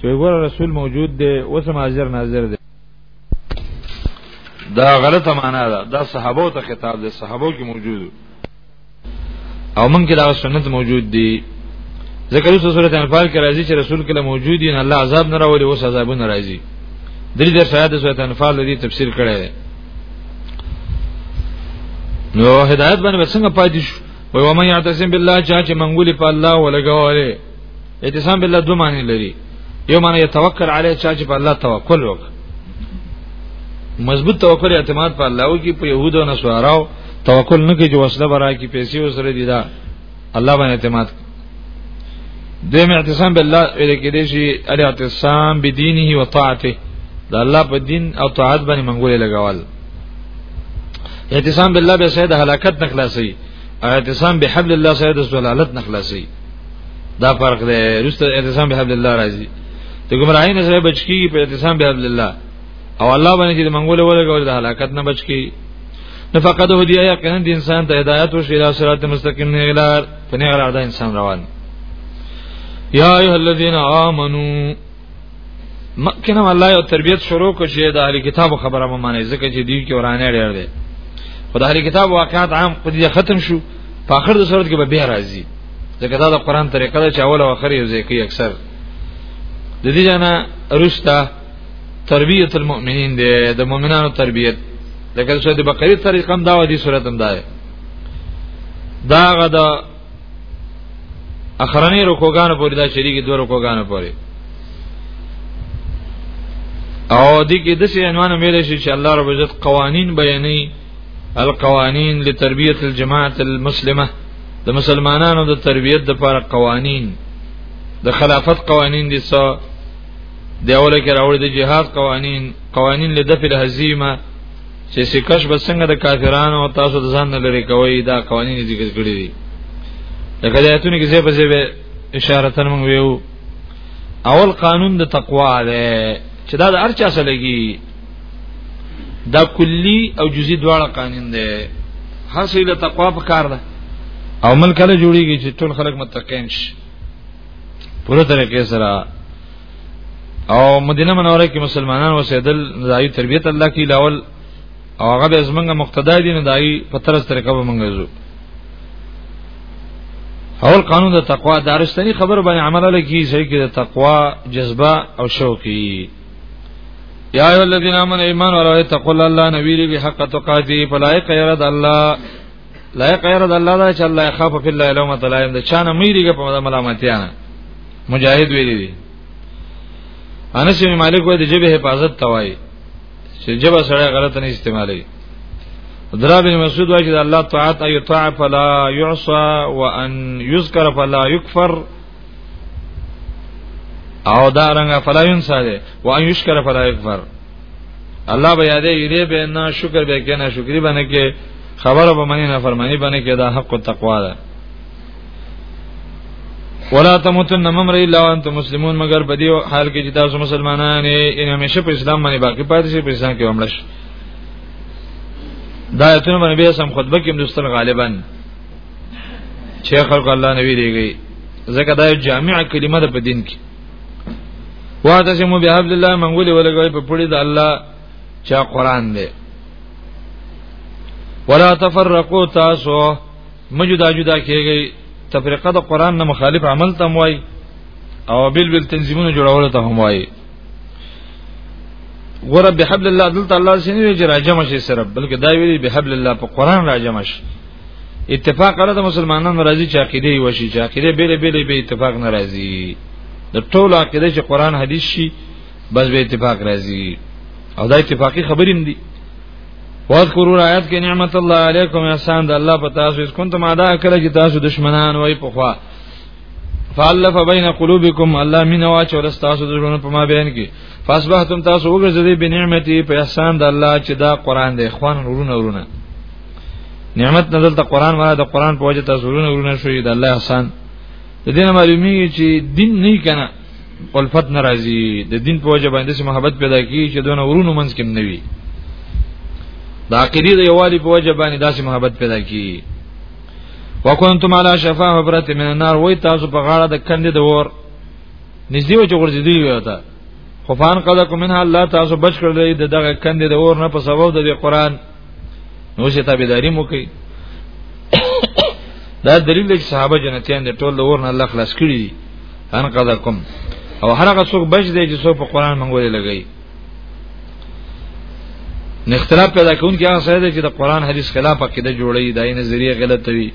چې ګور رسول موجود دی اوس هم حاضر ناظر دی دا غلطه معنا ده دا صحابه ته خطاب دی صحابه کې موجود او مونږ کې دا سنت موجود دی ذکر اوس سورته انفال کې راځي چې رسول کله موجود دی الله عذاب نه راوړي اوس عذابونه راځي درې در شاید سورته انفال دې تفسیر کړی دی نو هدایت باندې څنګه پاتې شو وای و مې اعتصم بالله چا چې منګولي په الله ولګواله اعتصام بالله دوه معنی لري یو معنی توکل علی چا چې په الله توکل وکړ مضبوط توکل اعتماد په الله او کې په يهود او نصاراو توکل نه کوي چې وسله برا کې پیسې وسره دي دا الله باندې اعتماد دیم اعتصام بالله ویل کې دي چې الاعتصام بدینه و طاعته د الله په دین او طاعت باندې منګولې لګاول اعتصام بالله به سید هلاکت نه خلاصي اعتصام بحبل الله سره د زلالت نخلاصي دا فرق دی رسته اعتصام بحبل الله راځي ته ګمراهی نه سره بچکی په اعتصام بحبل الله او الله باندې چې منګول ولګول د هلاکت نه بچکی نو فقط هو دی یقینا د انسان ته هدایت او شیلا صراط مستقیم نه غلار په نه غلار دا انسان روان یا ایه الذین آمنو مکه نو الله یو تربیت شروع کو چې د اهل کتاب خبره مې معنی ځکه چې دی کې ورانه ډېر دی خدای اهل کتاب واقعات عام خو دې ختم شو په اخر د صورت کې به بیا راځي ځکه دا د قران طریقه ده چې اول او اخر یو ځای کوي اکثر د دې جنا رښتا تربیت المؤمنین دی د مؤمنانو تربیت لکه سورۃ بقره طریقه هم دا و دي سورۃ هم دا ده دا غدا اخرنی رکوګانو پورې دا شریګي دوه رکوګانو پورې او دې کې د سې عنوان مې لشي چې الله رب عزت قوانین بیانې القوانین لتربیه الجماعت المسلمه د مسلمانانو د تربیت د لپاره قوانین د خلافت قوانین دي څو د اوله کې راوړي د جهاد قوانین قوانین لدفع الهزیمه چې سکش به څنګه د کافرانو او تاسو د ځان نه لري کوي دا قوانين ذکر کړی دي لکه د آیتونو کې زه په زیبه اشاره تر موږ ویو اول قانون د تقوا ده چې دا د ارچا سره لګي دا کلی او جزئی دواړه قانون ده هر څه له تقوا په کار ده او مل کله جوړیږي چې ټول خلک متقین شي پوره طریقې سره او مدینه منوره کې مسلمانان وسیدل دای تربیت الله کې لاول او هغه به زمونږه مقتدا دي نه دای په ترس طریقه به مونږ زو اول قانون د تقوا دارستنی خبر باندې عمل لکی چې کې د تقوا جذبه او شوقي یا ایو الذین آمنوا ایمان ورو تقوا الله نبی لري حق تقاتی فلایق یرد الله لایق غیر د الله دا چې الله خاف فی الله لوم تلایم د چانه میریږي په مده ملامتیا نه مجاهد ویلی دی انس بن مالک وایي د جبه حفاظت توای چې جبه سره غلط نه استعمالي درا بن مسعود وایي چې الله طاعت ایطاع فلا يعصى وان يذكر فلا يكفر او دا رنګه فلا ينسى ده وان يشكر فلا يكفر الله به یادې یری به نه شکر به کنه شکرې باندې کې خبره به منی نه فرمانی باندې کې دا حق او تقوا ده ولا تموتن ممر الا وانتم مسلمون مگر بدی حال کې چې تاسو مسلمانان یې ان همیشه په اسلام باندې باقی پاتې شئ په اسلام کې ومړش دا ایتونه باندې به سم خطبه کې مستل غالبا چې خلق الله نبی دیږي ځکه دا جامع کلمه ده په دین کې واعتصموا بحبل الله منغولي ولګوي په پړي د الله چا قران دی ولا تفرقوا تاسو مجدا جدا کیږي تفریقه د قران نه مخالف عمل تم وای او بل بل تنظیمونه جوړول ته هم وای ورب بحبل الله دلته الله سینې چې راجم شي سره بلکې دا ویلي بحبل الله په قران راجم شي اتفاق علاوه مسلمانانو راضي چې عقیده یې وشي چې عقیده بیره بیره به اتفاق ناراضي د ټول عقیده چې قران حدیث شي بس به اتفاق راضي او دا اتفاقی خبرې هم دي واذکروا آیات کې نعمت الله علیکم احسان د الله په تاسو اس کنتم ادا کړی چې تاسو دشمنان وای په خوا فالف بین قلوبکم الله مین واچو تاسو د ژوند په ما بیان کې فاصبحتم تاسو وګرځیدې بنعمتي په احسان د الله چې دا قران دی خوان ورونه ورونه نعمت نزل ته قران وره د قران په وجه تاسو ورونه ورونه شوې د الله احسان د دې معلومیږي چې دین نه کنه الفت ناراضي د دین په وجه باندې چې محبت پیدا کیږي چې دونه ورونو منځ کې نه وي د عقیدې د یووالي په وجه باندې داسې محبت پیدا کیږي وکنتم علی شفا حبرت من النار وای تاسو په غاړه د کندې د ور نږدې و چې ورځېدلی وي تا خفان قد کومنها الله تاسو بچ کړل د دغه کندې د ور نه په سبب د قرآن نو چې تابعداري مو کوي دا دلیل دی چې صحابه جنتیان دي ټول د ورن الله خلاص کړی دي ان قدکم او هر هغه څوک بچ دی چې څوک په قران منګولې لګي نه اختلاف پیدا کوون کې هغه سره چې د قران حدیث خلاف عقیده جوړي دای نظریه غلط وي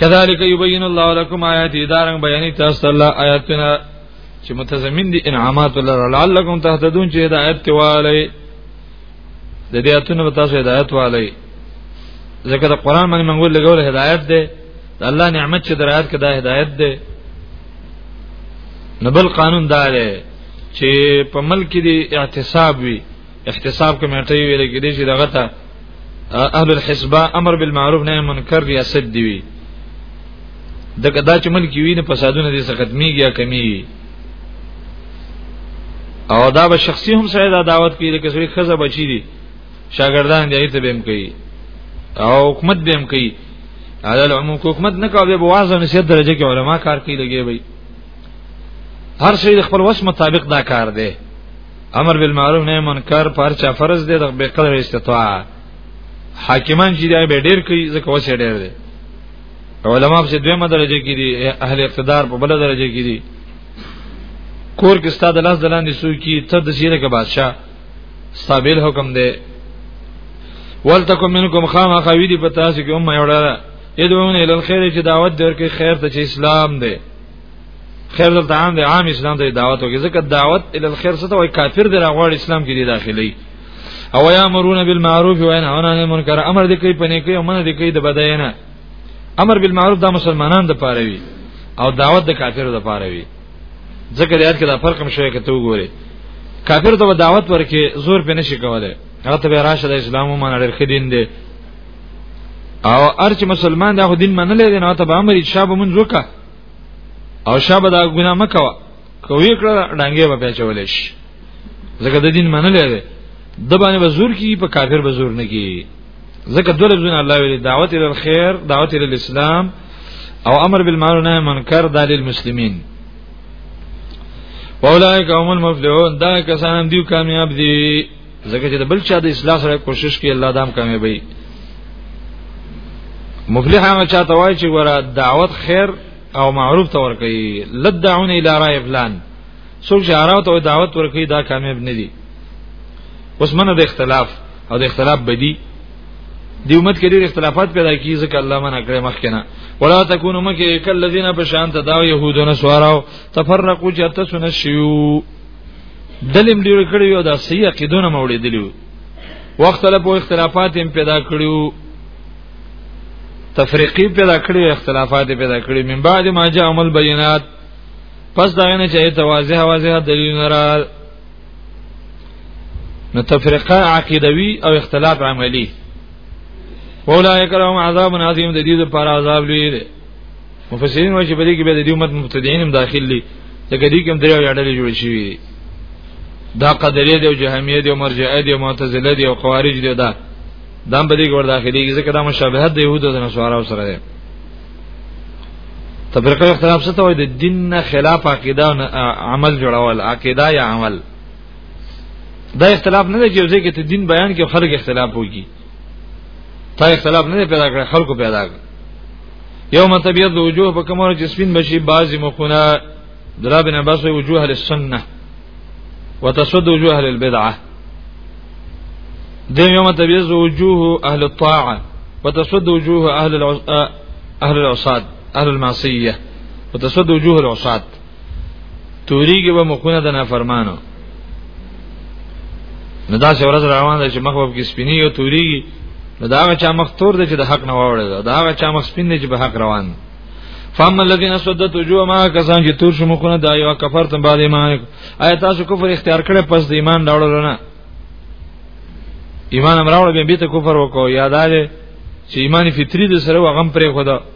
کذالک یبین الله لكم آیات ادارنګ بیانې تاسو الله آیاتنا چې متضمن دي انعامات الله لعلکم تهتدون چې هدایت تواله د دې اتونو په تاسو هدایت والی ځکه د قران باندې موږ لګول هدایت دی د الله نعمت چې درایت کړه هدایت دی نو بل قانون دا دی چې په ملک دی احتساب وي احتساب کمیټه ویل کې دي چې دغه ته اهل الحسبه امر بالمعروف نهي منکر ریاست دی وي دغه دا چې ملک وي نه فسادونه دي ختميږي یا کمیږي او دا به شخصي هم سره دا دعوت کوي لکه سړي خزه بچی دي شاګردان دی ته بهم کوي او حکومت بهم کوي عدل عموم حکومت نه کوي به واعظ نه سید درجه کې علما کار کوي لګي وي هر شي خپل وس مطابق دا کار دی امر بالمعروف نهی منکر پر چا فرض دی د به قدر استطاعت حاکمان چې دی به ډیر کوي ځکه وسه ډیر دی علماء په دویمه درجه کې دي اهل اقتدار په بل درجه کې دي کور کې ستاد لاس دلاندې سو کی ته د شیره کې بادشاہ ستابل حکم دی ولتکم منکم خامہ خوی دی پتا سی کې امه یوړه یدعون الی الخير چې دعوت درکې خیر ته چې اسلام دی خیر دلته عام دی عام اسلام ته دعوت وکړي ځکه دعوت ال الخير څه ته وای کافر دی راغوړ اسلام کې دی داخلي او یا امرون بالمعروف و ينهون عن المنکر امر دې کوي پنه کوي او منه دې کوي د بداینه امر بالمعروف دا مسلمانان د پاره وي او دعوت د کافر د پاره وي ځکه دې کې دا فرق هم شوی کته وګوري کافر ته دعوت ورکې زور په نشي کوله هغه ته راشه د اسلام ومنه ډېر خدین دی او ارچ مسلمان دا خو دین منلې نه ته به امر شابه منځ وکړه او شابه دا ګناه مکوا کوي کړه ډنګې به پېچولې شي ځکه د دین منلې ده د باندې بزرګ کی په کافر بزرګ نه کی ځکه دوله بزرګ الله ویلي دعوت ال خیر دعوت ال اسلام او امر بالمعروف نهی منکر د للمسلمین اولئک هم المفلحون دا کسان هم دیو کامیاب دي ځکه چې د بل چا د اصلاح سره کوشش کوي الله دام کامیابی مفلح هغه چاته وای چې ګوره دعوت خیر او معروف ته ور کوي لدعون الی رای فلان څوک چې اراو ته دعوت ور کوي دا کامیاب نه دي اوس منه د اختلاف او د اختلاف بدی دی امت کې ډېر اختلافات پیدا کیږي ځکه الله منع کړی مخکنه ولا تکونو مکه کل الذين بشان تداو يهودون سواراو تفرقوا جتسن شيو دلیم ډیر کړی او دا صحیح عقیدونه موړې دلیو وخت له په اختلافات هم پیدا کړیو تفریقی پیدا کړی اختلافات پیدا کړی من بعد ما جاء عمل بینات پس دا نه چې ته واضح واضح دلیل نه را نو تفریقه عقیدوی او اختلاف عملی اولئک لهم عذاب عظیم د دې لپاره عذاب لوی دی مفسرین وايي چې په دې کې به د دې امت مبتدعين هم داخل دي لکه دې کې هم دریو یاډلې جوړ شي دا قدرې دی او جهمیه دی او مرجئه دی او معتزله دی او خوارج دی دا دا په دې کې ور داخلي کې ځکه دا مشابهت دی يهودو د نصارا سره دی تفریقه اختلاف څه ته وایي د دین نه خلاف عقیده او عمل جوړول عقیده یا عمل دا اختلاف نه دی چې ځکه ته دین بیان کې خلک اختلاف وکړي تا اختلاف نه پیدا کړ خلکو پیدا کړ یوم تبیض وجوه په کومه چې سپین بشي بعضی مخونه درابن عباس وجوه للسنه وتسود وجوه للبدعه دیم یوم تبیض وجوه اهل الطاعه وتسود وجوه اهل العصاد اهل المعصيه وتسود وجوه العصاد توریږي به مخونه د نافرمانو نو دا څو ورځ روان دي چې مخ وب کې سپینی او توریږي نو دا هغه چا مخ تور دي چې د حق نه واوړي دا هغه چا مخ سپین دي چې به حق روان دي فام الذين سدت وجوه ما کسان چې تور شو مخونه دا یو کفر تم بعد ایمان آیا تاسو کفر اختیار کړي پس د ایمان راوړل نه ایمان امراوړ به بیت کفر وکاو یاداله چې ایمان فطری د سره وغم پرې خدا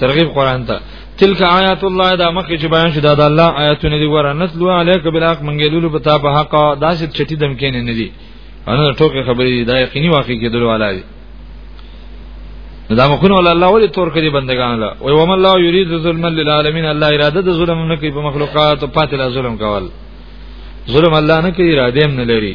ترغیب قران ته تلک آیات الله دا مخکې چې بیان شو دا د الله آیاتونه دی ګوره نتلو علیک بالحق منګلولو په تا په حق دا چې چټي دم کینې نه دي انا ټوکې خبرې دا یقیني واقع کېدل ولا دي دا مخونه ول الله ولې تور کړی بندگان له او وم الله یرید ظلم للعالمین الله اراده د ظلم نه کوي په مخلوقات او پاتې ظلم کول ظلم الله نه کوي اراده هم نه لري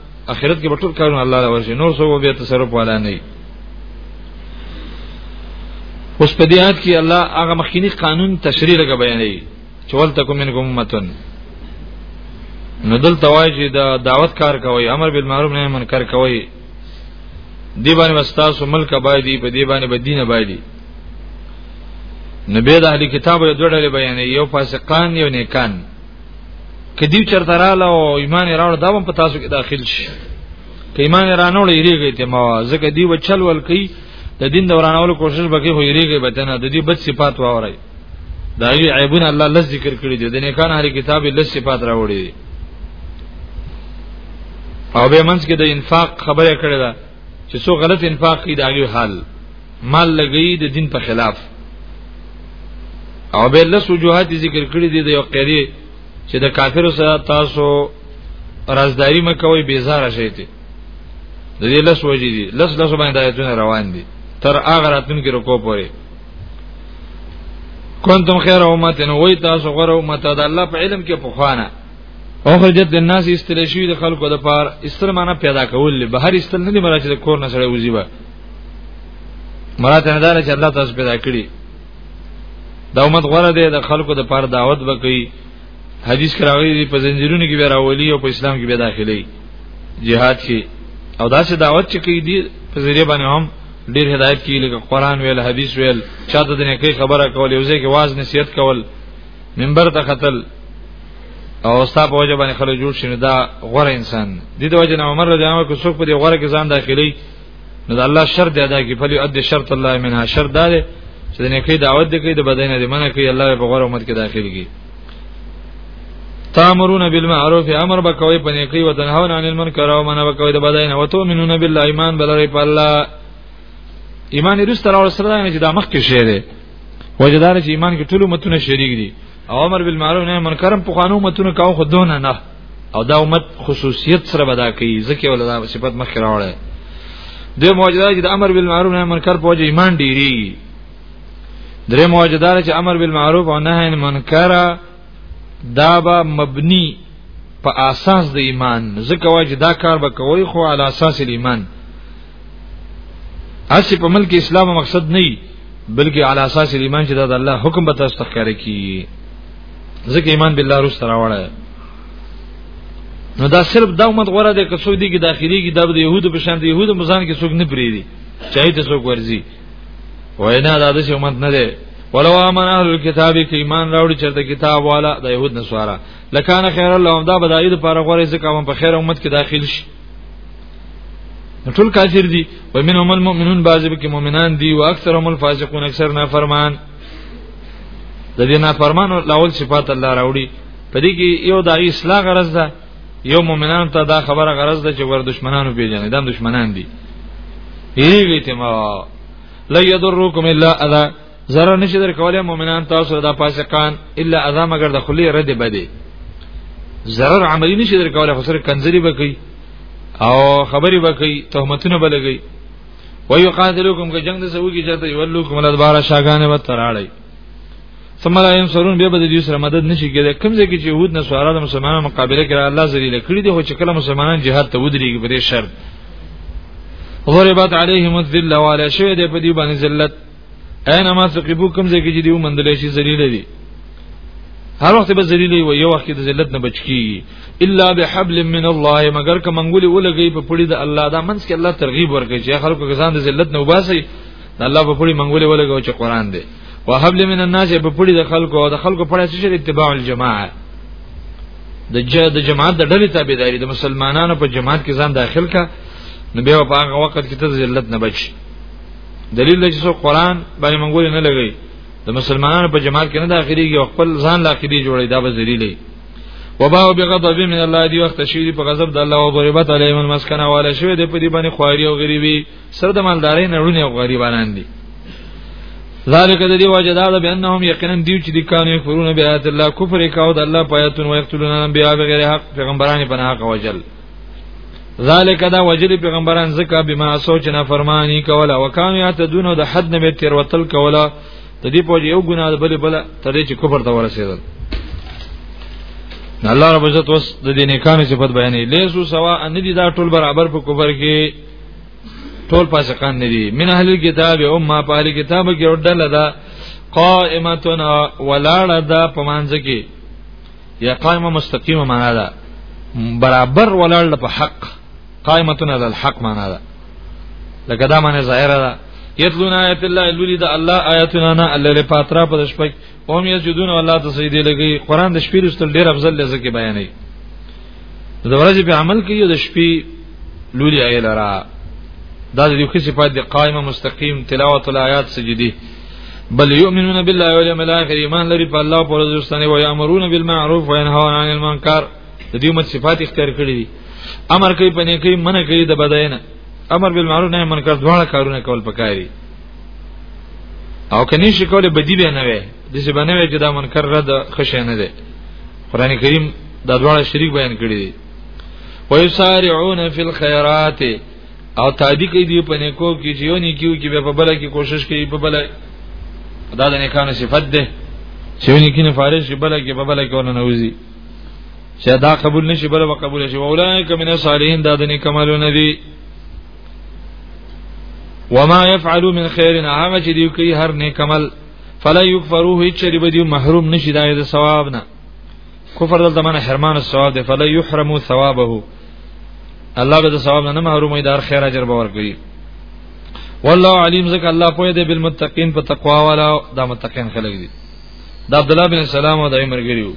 اخرت کې ټول کارونه الله راوړي شي نور څه به تصرف والا نه اوس په دې آیت کې الله هغه مخکینی قانون تشریح لګ بیانوي چې ولتکم منکم امتن نو دلته وایي چې دا دعوت کار کوي امر بالمعروف نهي منکر کوي دی باندې واستاسو ملک باندې په دی باندې بدینه باندې نبی د اهلی کتاب یو ډول بیان یو فاسقان یو نیکان کدی چرته رااله او ایمان راوړ دا هم په تاسو کې داخل شي که ایمان رانوړ یریږي ته ما ځکه دی وچل ول کوي د دین دورانولو کوشش وکړي خو یریږي به نه د دې بد صفات واوري دا یي عیبونه الله لز ذکر کړی دی د نیکان هر کتاب لز صفات راوړي او به منځ کې د انفاق خبره کړې ده چې څو غلط انفاق کوي داغه حال مال لګي د دین په خلاف او به له سجوهات ذکر کړی دی د یو قری چې د کافرو سره تاسو رازداری مکوئ بیزاره شئ ته د دې لس وجې دي لس لس باندې آیتونه روان دي تر هغه راتلونکي رکو پورې کنتم خیر امه نو وای تاسو غره امه د الله په علم کې په خوانه اخرجت للناس استل شوی د خلکو د پار استل معنا پیدا کول به هر استل نه دی مراد چې کور نه سره وځي به مراد نه دار چې الله تاسو پیدا کړی دا امت غره دی د خلکو د پار دعوت وکړي حدیث کراوی دی په زنجیرونو کې به راولي او په اسلام کې به داخلي jihad کې او دا چې دعوت چې کوي دی په ذریعہ باندې هم ډیر هدایت کیږي لکه قران ویل حدیث ویل چاته د نیکي خبره کول یو ځای کې واز نصیحت کول منبر ته قتل او استاد وجه باندې خلک جوړ شي دا غوره انسان دی د وجه نه عمر رضی الله عنه کو څوک په دې غوره کې ځان داخلي نو د الله شر دی ادا کی فلی اد شرط الله منها شر دار چې نه کوي دعوت دی کوي د بدن نه منه کوي الله په غوره امت کې داخلي کی تامرون بالمعروف امر بکوي پنه کوي وتنهون عن المنکر او منه بکوي د بدن او تؤمنون بالله ایمان بلری په الله ایمان رسول الله صلی الله علیه وسلم چې دا مخ کې شه دی وجدار چې ایمان کې ټول امتونه شریک دي او امر بالمعروف نهي منکر په قانون امتونه کاو خودونه نه او دا امت خصوصیت سره بدا کوي ځکه ولدا صفات مخکې راوړل د موجدار چې د امر بالمعروف نهي منکر په وجه ایمان ډیری درې موجدار چې امر بالمعروف او نهي منکر دا به مبني په اساس د ایمان ځکه وای چې دا کار به کوي خو علی اساس ایمان اسی په ملک اسلام مقصد نه بلکې علی اساس ایمان چې دا د الله حکم به تاسو تخکار کی ځکه ایمان بالله روس راوړل نو دا صرف دا امت غره ده که څوک دی کې داخلي کې د يهودو په شان د يهودو مزان کې څوک نه پریدي چاهي ته څوک ورزي وینا دا د شومت نه ده ولو امن اهل الكتاب کې ایمان راوړي چې د کتاب والا د يهود نصارا لکان خیر الله دا بدایي د پاره غوړې ځکه هم په خیر امت کې داخل شي ټول کافر دي و منهم المؤمنون بعضی کې مؤمنان دي او اکثرهم الفاسقون اکثر نافرمان د دې نافرمانو لاول صفات الله راوړي په دې کې یو د اصلاح غرض ده یو مؤمنان ته دا خبره غرض ده چې ور دشمنانو پیژنې دا دشمنان دي هیږي ته ما لا یضرکم الا اذا zarar نشي در کولای مؤمنان تاسو دا فاسقان الا اذا مگر د خلی رد بده zarar عملی نشي در کولای خو سره کنځري بکی او خبري بکی تهمتونه بلګي ويقاتلوکم که جنگ د سوي کې چاته یولوکم الادبار شاګانه وتراړي ثم لا ينصرون به بده دې سره مدد نشي کېده کوم ځای کې چې يهود نه سوارا د مسلمانانو مقابله کړه الله ذلیل کړی دی خو چې کله مسلمانان جهاد ته ودرېږي په دې شرط ضربت عليهم الذله وعلى شوه دې په دې باندې ذلت اينما ثقبو کوم ځای کې چې دې ومندل شي ذلیل دي هر وخت به ذلیل وي یو وخت د ذلت نه بچ کیږي الا بحبل من الله مگر که منګولي ولګي په پړي د الله دا منځ کې الله ترغیب ورکړي چې خلکو کسان د ذلت نه وباسي الله په پوری منګولې ولګو چې قران دی وهبل من الناس په پوری د خلکو او د خلکو په اړه چې اتباع الجماعه د د جماعت د ډلې تابعداري د مسلمانانو په جماعت کې ځان داخل کا نو بیا په هغه وخت کې ته ذلت نه بچ دلیل چې سو قران باندې منګول نه لګي د مسلمانانو په جماعت کې نه داخليږي او خپل ځان لاخري جوړي دا به ذلیلې وباو بغضب من الله دی وخت شي په غضب د الله او ضربت علیهم المسکنه ولا شوی د په دې باندې خواري او غریبي سره د مالداري نه ړونه غریبانان دي ذالک د دې وجه دا ده بانهم یقینا دیو چې د کانو یکفرون بیات الله کفر کاو د الله پیاتون و یقتلون انبیاء بغیر حق پیغمبران په حق وجل ذالک دا وجل پیغمبران زکه بما سوچ نه فرمانی کوله وکانو یتدون د حد نه به تیر وتل کوله د دې په یو ګناه بل بل تر دې چې کفر ته ورسېدل الله رب عزت وس د دې نیکانو صفات بیانې لیسو سوا ان دي دا ټول برابر په کفر کې ټول فاسقان نه دي من اهل کتاب او ما په اهل کتاب کې ورډل ده قائمتنا ولاړه ده په مانځ کې یا قائمه مستقیمه معنا ده برابر ولاړه په حق قائمتنا ده الحق معنا ده لکه دا معنی ظاهره ده یتلون آیت الله الولی ده الله آیاتنا نه الله لپاره پر شپک قوم یسجدون الله ته سجدي لګي قران د شپې لوستل ډیر افضل دی ځکه بیانې د ورځې په عمل کې د شپې لولي ایل را دا د یو څه صفات دی قائمه مستقیم تلاوت الایات سجدي بل یؤمنون بالله والیوم الاخر ایمان لري په الله پر ورځستانه او یامرون بالمعروف و ینهون عن المنکر د دې مت صفات اختیار کړی دي امر کوي پنه کوي منه کوي د بداینه امر بالمعروف نهي منکر دواړه کارونه کول پکاري او کني شي کوله بدی به نه وي د څه باندې وي چې دا منکر رد خشه نه دي قران کریم دا ډول شریک بیان کړی دي ويسارعون فی الخيرات او تابع کوي دی په نیکو کې چې یو نیکیو کې په بل کې کوشش کوي په بل دا د نیکانو صفت ده چې یو نیکینه فارغ شي بل کې په بل کې ونه نوځي چې دا قبول نشي بل به قبول شي اولایک من الصالحین دا د نیکمالو نه دي وما يفعلوا من خير هغه چې دی کوي هر نیک عمل فلا يكفروه هیڅ چری به دی محروم نشي دای د ثواب نه کفر دلته معنی حرمان الثواب دی فلا يحرموا ثوابه الله به د ثواب نه محرومې دار خیر اجر باور کوي والله علیم زکه الله پوهه دی بالمتقین په تقوا والا دا متقین خلک دي د عبد الله بن سلام او د عمر ګریو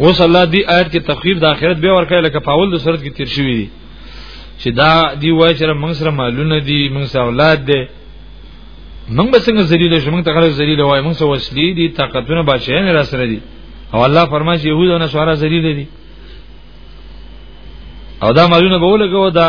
اوس الله دی آیت کې تخفیف د آخرت به ورکړي لکه په اول د صورت کې تیر شوی دی چې دا دی وای چې موږ سره مالونه دي موږ سره اولاد دي موږ به څنګه ذلیل شو موږ ته خلک ذلیل وای موږ سره وسلې دي طاقتونه بچیان را سره دي او الله فرمایي چې يهود او نصارا ذلیل دي او دا مالونه به ولګو دا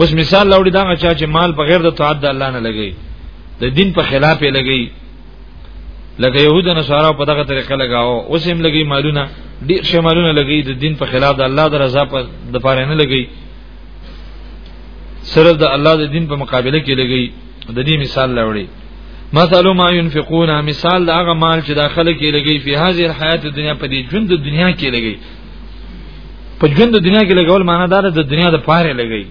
اوس مثال لوړی دا چا چې مال بغیر د طاعت د الله نه لګي د دین په خلاف یې لګي لکه يهود نه سارا په دغه طریقه لگاو اوس هم لګي مالونه ډیر شي مالونه لګي د دین په خلاف د الله د رضا په د پاره نه لګي سره د الله د دین په مقابله کې لګي د دې مثال لوړی مثل ما ينفقون مثال دا هغه مال چې داخله کې لګي په هذه الحیات دنیا په دې ژوند د دنیا کې لګي په ژوند د دنیا کې لګول معنی دا ده د دنیا د پاره لګي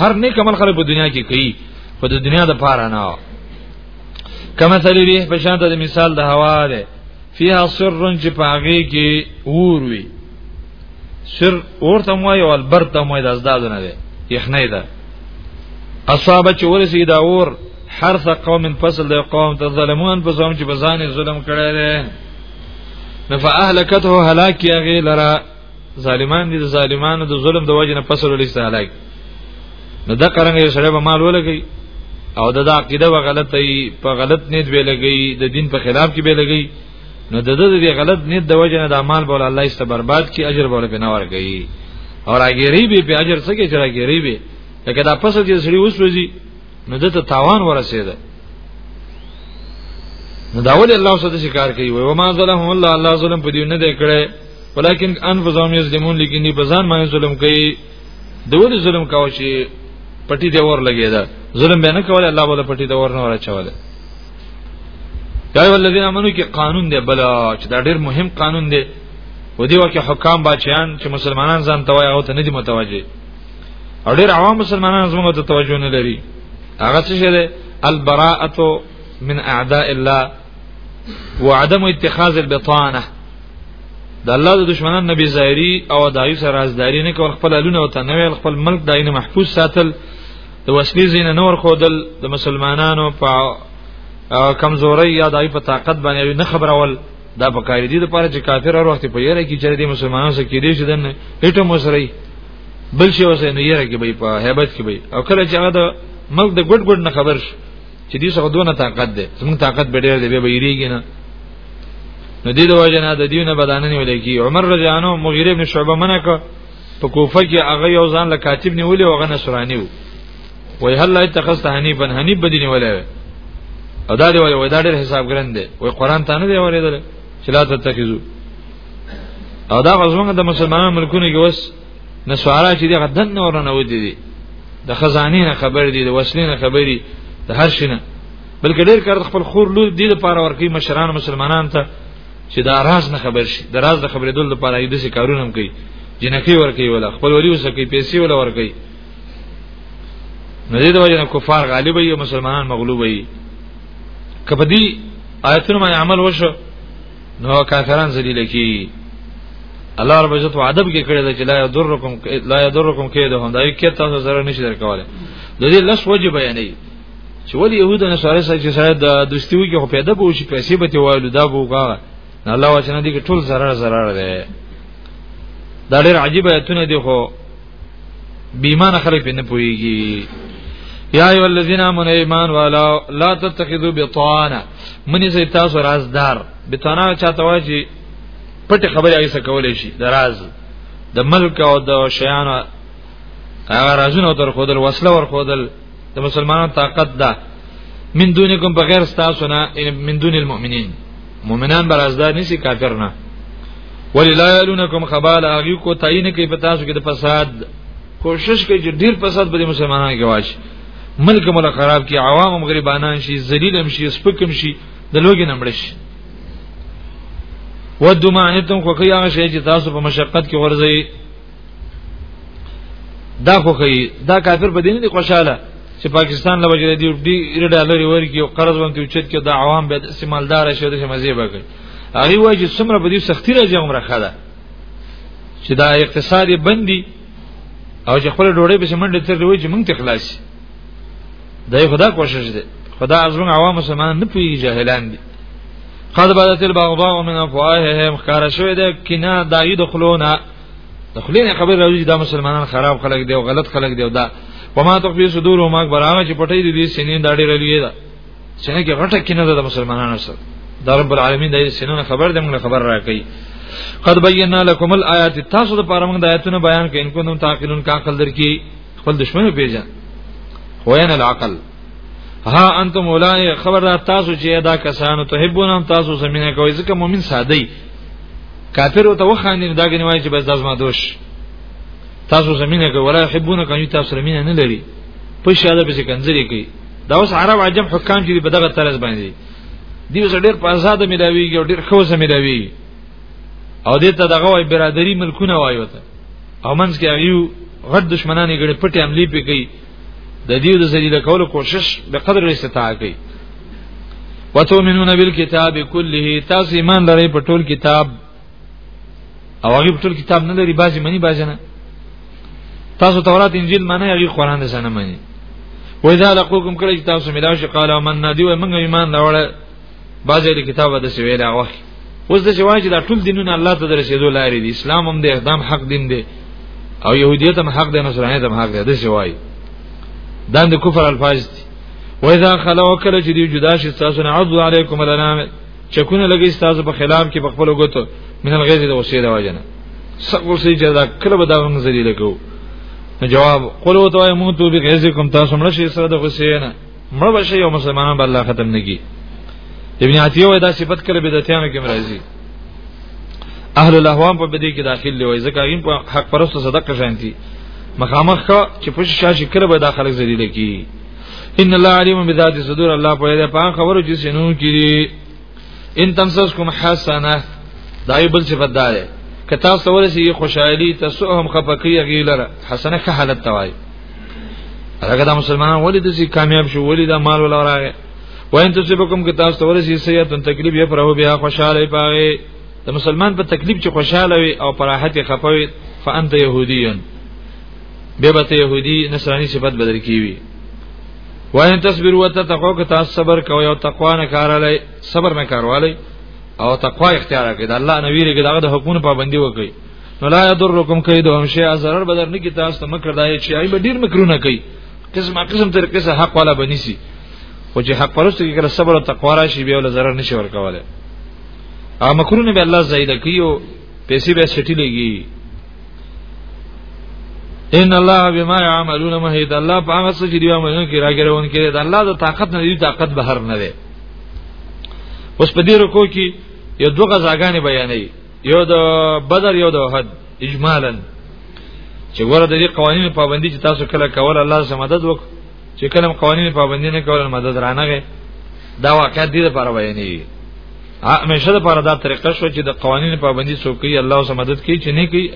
هر نیک عمل خلک په دنیا کې کوي خو د دنیا د پاره نه کما سلی ریح په شان د مثال د هوا ده فيها سر چې پاغي کې اور وي سر اور ته موي او البر ته موي د ازدادونه ده یخنه ده اصحاب چې ورسي دا اور حرث قوم فصل د قوم ته ظلمون په ځم چې بزان ظلم کړي نفاهلکته هلاک یغه لرا ظالمان دي ظالمانو د ظلم د وجه نه پسول لست هلاک نو دا قرنګ یو سره به مال ولګي او د دا عقیده و غلطه په غلط نیت به لګي د دین په خلاف کې به لګي نو د دې غلط نیت د وجه نه د مال بول الله است برباد کی اجر بول به نه ورګي او راګری به په اجر څه کې چې راګری به لکه دا پسو چې سړي وسوځي نو دته تاوان ورسېده نو داول الله سره د شکار کوي و ما ظلم الله الله ظلم په دې نه دی کړی ولیکن انفسهم یظلمون لیکن دی بزان ما ظلم کوي دوی ظلم کاوه چې پټي دی ور لګیدا ظلم به نه کول الله بوله پټي دی ور نه ور چواله دا ولذین امنو کې قانون دی بل چې دا ډیر مهم قانون دی و دې وکه حکام بچیان چې مسلمانان ځان توای او ته نه دي متوجه او ډیر عوام مسلمانان زموږ ته توجه نه لري هغه څه شه ده البراءه من اعداء الله وعدم اتخاذ البطانه د الله د دشمنان نبی ظاهری او دایو سره رازداری نه کول خپل لونه او تنویل خپل ملک داینه محفوظ ساتل د وسلې زین نور خودل د مسلمانانو په کمزوري یا دای په طاقت باندې نه خبرول دا په کاری دي د پاره چې کافر اور وخت په یره کې چې د مسلمانانو سره کې دي چې دنه هټه مسری بل شي وسه نو یره کې به په hebat کې به او کله چې هغه د ملک د ګډ ګډ نه خبر شي چې دې څو دونه طاقت ده زموږ طاقت به ډېر دی به یریږي نه نو دې د وجنه د دیونه بدانه نه ولې کی عمر رضی الله عنه مغیره ابن شعبه منه کو په کوفه کې هغه یو ځان له کاتب نیولې او غنه سرانی وو وای هله اتخذت حنیفا حنیف بدینی ولې او دا دی وای دا ډېر حساب ګرند دی وای قران ته نه دی ورېدل چې لا تتخذو او دا غزمه د مسلمانانو ملکونو کې وس نسوارا چې دغه دنه ورنه ودی دي د خزانه نه خبر دي د وسلې نه خبر دي د هر شي نه بلکې ډېر کار خپل خور لور دي لپاره ورکی مشران مسلمانان ته چې دا راز نه خبر شي د راز د خبرېدل لپاره یې دسي کارونه هم کوي جنکی ورکی ولا خپل ولی وسکی پیسې ولا ورکی نو دې د وجه کفار غالب وي مسلمانان مغلوب وي کبدی آیتونه باندې عمل وشو نو کافران ذلیل کی الله رب عزت وعده کې کړی دی چې لا یضرکم لا یضرکم کیدهم دا یو کې تاسو سره نشي درکواله د دې لس وجه بیانې چې ولې يهود نه سره سره چې سره د دوستي وي خو پیدا به شي پیسې به ته وایلو دا به وکړه الله وچنه دي کې ټول zarar zarar دی دا ډېر عجیب ایتونه دي خو بیمانه خلک نه پويږي یا ایو الذین آمنوا ایمان والا لا تتخذوا بطانا منی زی تاسو رازدار بطانا چاته واجی پټ خبره ایسه کولې شي د راز د ملک او د شیانو هغه رازونه تر خودل وسله ور خودل د مسلمانانو طاقت ده من دونکم بغیر تاسو نه من دون المؤمنین مؤمنان بر ازدار نسی کافر نه ولی لا یلونکم خبال اغیو کو تعین کی په تاسو کې د فساد کوشش کوي چې ډیر فساد به مسلمانانو کې واش ملک مل خراب کی عوام هم غریبانان شي ذلیل هم شي سپکم شي د لوګي نمړ شي ودو معنیتم خو کوي هغه شی چې تاسو په مشقت کې ورځي دا خو کوي دا کافر په دین دي خوشاله چې پاکستان له وجې دی ډیر ډالر ورکی او قرض باندې اوچت کې دا عوام به استعمالدار شي د مزه بګي هغه وایي چې څومره په دې سختی راځي عمره خاله چې دا اقتصادي بندي او چې خپل ډوړې به منډه تر وي چې مونږ ته خلاص دا خدا کوشش دی خدا ازمن عوام مسلمان نه پیږي جاهلان دي قد بدت البغضاء من افواههم خارشوه ده کنا دایې دخلونه د خلین خبر راوځي دا مسلمانان خراب خلک دی او غلط خلک دی او دا په ما تخفي صدور او ما اکبر هغه چې پټې دي دي سینې دا ډېر لوی ده سینې کې غټه کینه ده د مسلمانانو سره دا رب العالمین د سینې خبر دی موږ خبر راکړي قد بینا لكم الآیات تاسو د پاره موږ د آیاتونو بیان کین کوم تعقلون کا عقل درکې خپل دشمنو پیژن خوین العقل ها انتم اولای خبردار تاسو چې ادا کسانو ته هبونم تاسو زمينه کوي ځکه مؤمن ساده ای کافر او ته وخاندین دا غنوای چې بس داسما دوش تاسو زمينه کوي ولا يحبون کوي تاسو زمينه نه لري په شاده به کنځري کوي دا اوس عرب عجم حکام چې په دغه طرز باندې دی اوس ډېر په آزاد ملاویږي او ډېر خوځ ملاویږي او دې ته دغه وای برادری ملکونه وایو ته او منځ کې یو غټ دشمنانې ګړې پټې عملی پې کوي د دې د ذلیل کولو کوشش به قدر استطاع کوي وتؤمنون بالکتاب كله تاسو ایمان لرئ په ټول کتاب او هغه په ټول کتاب نه لري بازي منی بازي نه تاسو تورات انجیل معنی هغه قران ده نه منی وإذا لقوكم کله چې تاسو ملاوي قالوا من ندي ومنګ ایمان راوړل بعضې د کتاب د سویل هغه وخت اوس د جواز چې دا ټول دینونه الله ته درسېدو لارې دي اسلام هم د اقدام حق دین دی او يهودیت هم حق دی نصرانیت هم حق دی د جواز دا د کفر الفاظ دي و اذا خلا وکل چې دی جدا شي تاسو نه عضو علیکم الانام چکونه لګي تاسو په خلاف کې په خپل وګتو من الغیظ د وسیل واجنه سګو سي جزا کله به دا موږ ذلیل کو جواب قلو تو ایموتو بغیظکم تاسو مړ شي سره د حسین مړ بشي او مسلمانان به الله ختم نگی ابن عتیه وای دا صفت کړه بدعتانو کې مرضی اهل الاهوام په بدی کې داخل دی وای ځکه هغه په حق پرستو صدقه شانتي مخامخ چې پوش شاشي کړه به داخله ذلیل کی ان الله علیم بذات صدور الله په دې په خبرو چې سينو کړي ان تمسسکم حسنه دای بل صفت دار کتا سوال سي خوشحالي تاسو هم خپکی غیلره حسنه که حالت توای هغه د مسلمانانو ولې د سي کامیاب شو ولې د مال ولا راغې وان تصيبكم که تاسو تور سي سيئه تکلیف یې پرهو بیا خوشاله پاغه د مسلمان په تکلیف چې خوشاله وي او پر راحت خپوي فانت يهوديون به به يهودي نصراني صفت بدل کیوي وان تصبروا وتتقوا که تاسو صبر کوئ او تقوا نه کارالای صبر نه کاروالی او تقوا اختیار کړئ د الله نبی رګه دغه د حکمونو پابندي وکړئ نو لا یضرکم کیدهم شیء ضرر بدر نه کی تاسو ته مکر دای چې ای به ډیر مکرونه کوي قسم قسم تر قسم حق والا بنیسی خو چې حق پرستو کې کله صبر او تقوا راشي بیا ول ضرر نشي ورکواله ا مکرونه به الله زیاده کوي او پیسې به سټی لګي ان الله بما يعملون مهید الله په هغه څه چې دی عملونه کې راګرون کې دا الله د طاقت نه دی طاقت بهر نه دی اوس په دې رکو کې یو دوه غزاګانې بیانې یو د بدر یو د احد اجمالا چې ګوره د دې قوانینو پابندي چې تاسو کله کول الله سم مدد وک چې کله قوانینو پابندي نه کول مدد رانغه دا واقعیت دې لپاره وایي همیشه لپاره دا طریقه شو چې د قوانینو پابندي څوک یې الله سم مدد کوي چې نه کوي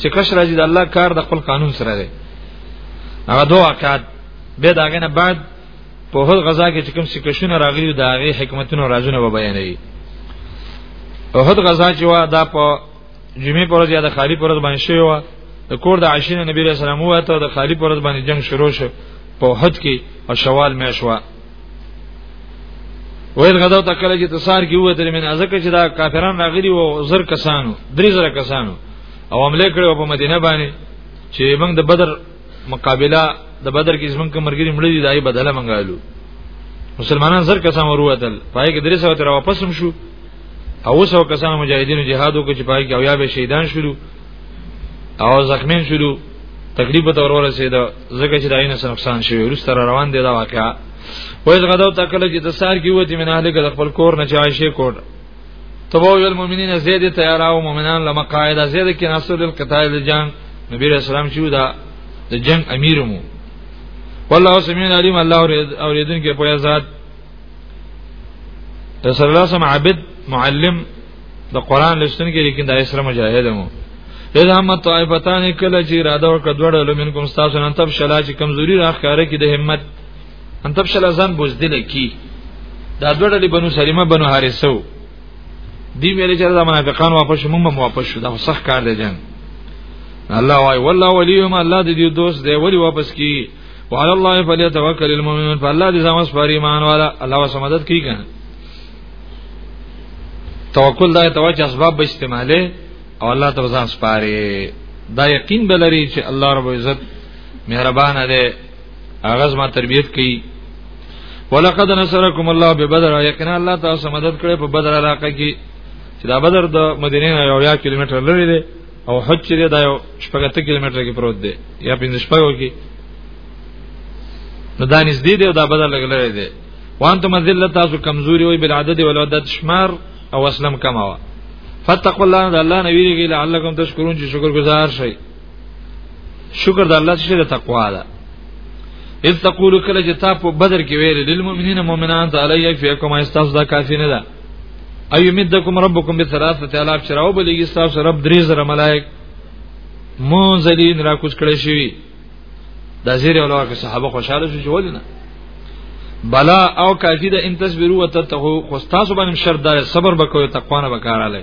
چې کښ راځي د الله کار د خپل قانون سره دی هغه دوه واقعیت به داګه نه بعد په هر غزا کې چې کوم سکشونه راغلي دا غي حکمتونه راځونه و بیانوي او هر غزا چې وا دا په جمعې پر ورځ یا د خالی پر ورځ باندې شوی و د کور د عشین نبی رسول الله وو ته د خالی پر ورځ باندې جنگ شروع شو په حد کې او شوال مې شو وېد غدا ته کله چې تصار کې وته من ازکه چې دا کافران راغلي وو زر کسانو درې زر کسانو او عمله کړو په مدینه باندې چې موږ د بدر مقابله د بدر کې زمونږ مرګري مړ دي دای بدله منګالو مسلمانان زر کسان وروتل پای کې درې سو تر واپس هم شو او سو کسان مجاهدینو جهاد وکړي چې پای کې او یا به شهیدان شول او زخمین شول تکلیف ته ورور رسید زکه چې داینه سره نقصان شوی ورسته روان دي دا واقعا وایز غداو تکل چې د سار کې وتی مناله د خپل کور نه چای شي کوټ تبو یل مؤمنین زید تیاراو مؤمنان لما قاعد زید کې ناصر القتال الجنگ نبی رسول الله شو دا د جنگ امیر مو والله سمین علیم الله اوریدن کې په ذات رسول الله سم عبد معلم د قران لستون کې لیکن د اسره مجاهد مو اذا هم طائفتان کله چې اراده وکړه دوړل منکم تاسو نن تب شلا چې کمزوري راخاره کې د همت ان تبشل ازان بوزدل کی دا دوړه له بنو سلمہ بنو حارثو دی ویل چې دا منافقان واپس شو موږ واپس شو دا صح کار دی جان الله وايي والله وليهم الله دې دوست دی ولی واپس کی وعلى الله فليتوكل المؤمنون فالله دې زموږ پر ایمان والا الله وسه مدد کوي کنه توکل دا توجه اسباب به استعماله او الله ته ځان سپاره دا یقین بلري چې الله رب عزت مهربان دی هغه زما تربيت کوي ولقد نصرکم الله ببدر یقینا الله تاسو مدد کړې په بدر علاقه کې چې دا بدر د مدینې نه یو یا کیلومتر لري دی او حج چې دا یو شپږته کیلومتر کې پروت دی یا پنځه شپږو کې نو دا نږدې دی او دا بدر لګلې دی وانتم ذلت تاسو کمزوري وي بل عدد ول عدد شمار او اسلم کما وا فتقوا الله ان الله نبی لعلکم تشکرون چې شکر گزار شئ شکر د الله چې د تقوا ده اذ تقول کله چې تا په بدر کې ویل للمؤمنین مؤمنان ته علی فیکم استاذ دا کافی نه ده ایمدکم ربکم بثلاثه الاف چراو بلیږي استاذ رب درې زره ملائک منزلین را کوز کړی شي دا زیر او لوکه صحابه خوشاله شو چې ولنه بلا او کافی ده ان تصبروا وتتقوا خو تاسو باندې شرط ده صبر وکړئ تقوا نه وکړئ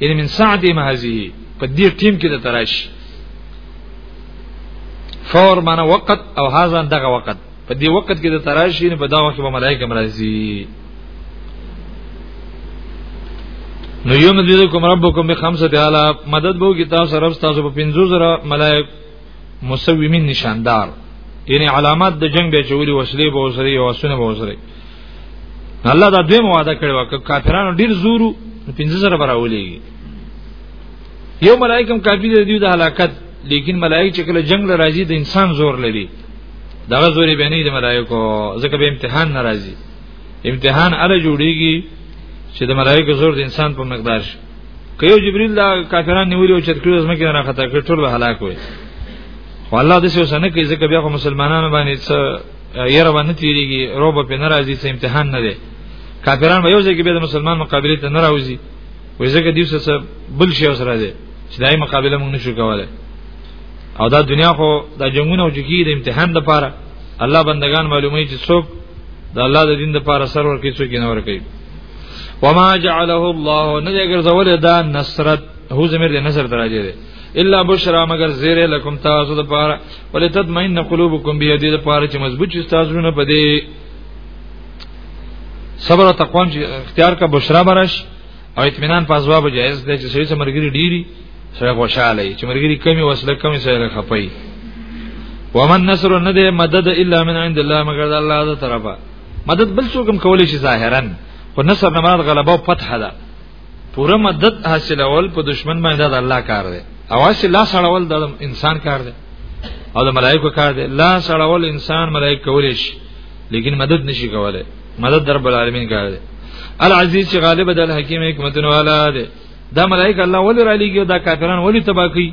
یعنی من سعد مهزه په دې ټیم کې د تراش فور معنا وقت او هاذا دغه وقت په دې وخت کې د تراشی نه په دا وخت به ملائکه مرضی نو یوم دې کوم ربکم بخمسه تعالی مدد بو کی تاسو رب تاسو په 50 زره ملائکه مسومین نشاندار یعنی علامات د جنگ به چوری وسلې به وسري او اسونه به وسري الله دا دوی مواده کړو ک کافرانو ډیر زورو 15 سره براولېږي یو ملائکم کافی دی دیو د هلاکت لیکن ملائک چې کله جنگ لراځي د انسان زور لري دغه زور به نه دی ملائکو ځکه به امتحان ناراضي امتحان اله جوړیږي چې د ملائکه زور د انسان په مقدار شي که یو جبريل دا کافرانو نیولې او چت کړو زمکه نه خطا کړ ټول به هلاک وي خو الله د څه وسنه کوي ځکه بیا خو مسلمانانو باندې څه یره باندې تیریږي روب په ناراضي څه امتحان نه دی کافرانو به یو ځکه به د مسلمان مقابله ته نه راوځي وې ځکه دیو څه بل شي سره دی چې دای مقابله موږ نشو کولای او دا دنیا خو دا جنگونه او جګی د امتحان لپاره الله بندگان معلومه چې څوک د الله د دین لپاره سر ورکړي څوک نه ورکړي وما جعله الله نه ګرځول دا نصرت هو زمير دې نصر تراجه دي الا بشرا مگر زیره لکم تاسو د پاره ولتطمئن قلوبکم به دې د پاره چې مضبوط شي تاسو نه پدې صبر او تقوا اختیار کا بشرا برش او اطمینان په ځواب جایز دی چې سړي سمرګری ډیری سره خوشاله چې مرګری کمی وسله کمی سره خپي ومن نصر نه دی مدد الا من عند الله مگر الله تعالی طرفه مدد بل څوک هم کولی شي ظاهرا خو نصر نه مراد غلبه او فتح ده پوره مدد حاصلول په دشمن باندې د الله کار دی او اسی لا سړول د انسان کار دی او د ملائکه کار دی لا سړول انسان ملائکه کولی شي لیکن مدد نشي کولای مدد در بل عالمین کار دی العزیز چې غالب د حکیم حکمت والا دی دا ملائکه الله ولې را لېږي دا کافران ولې تباہ کوي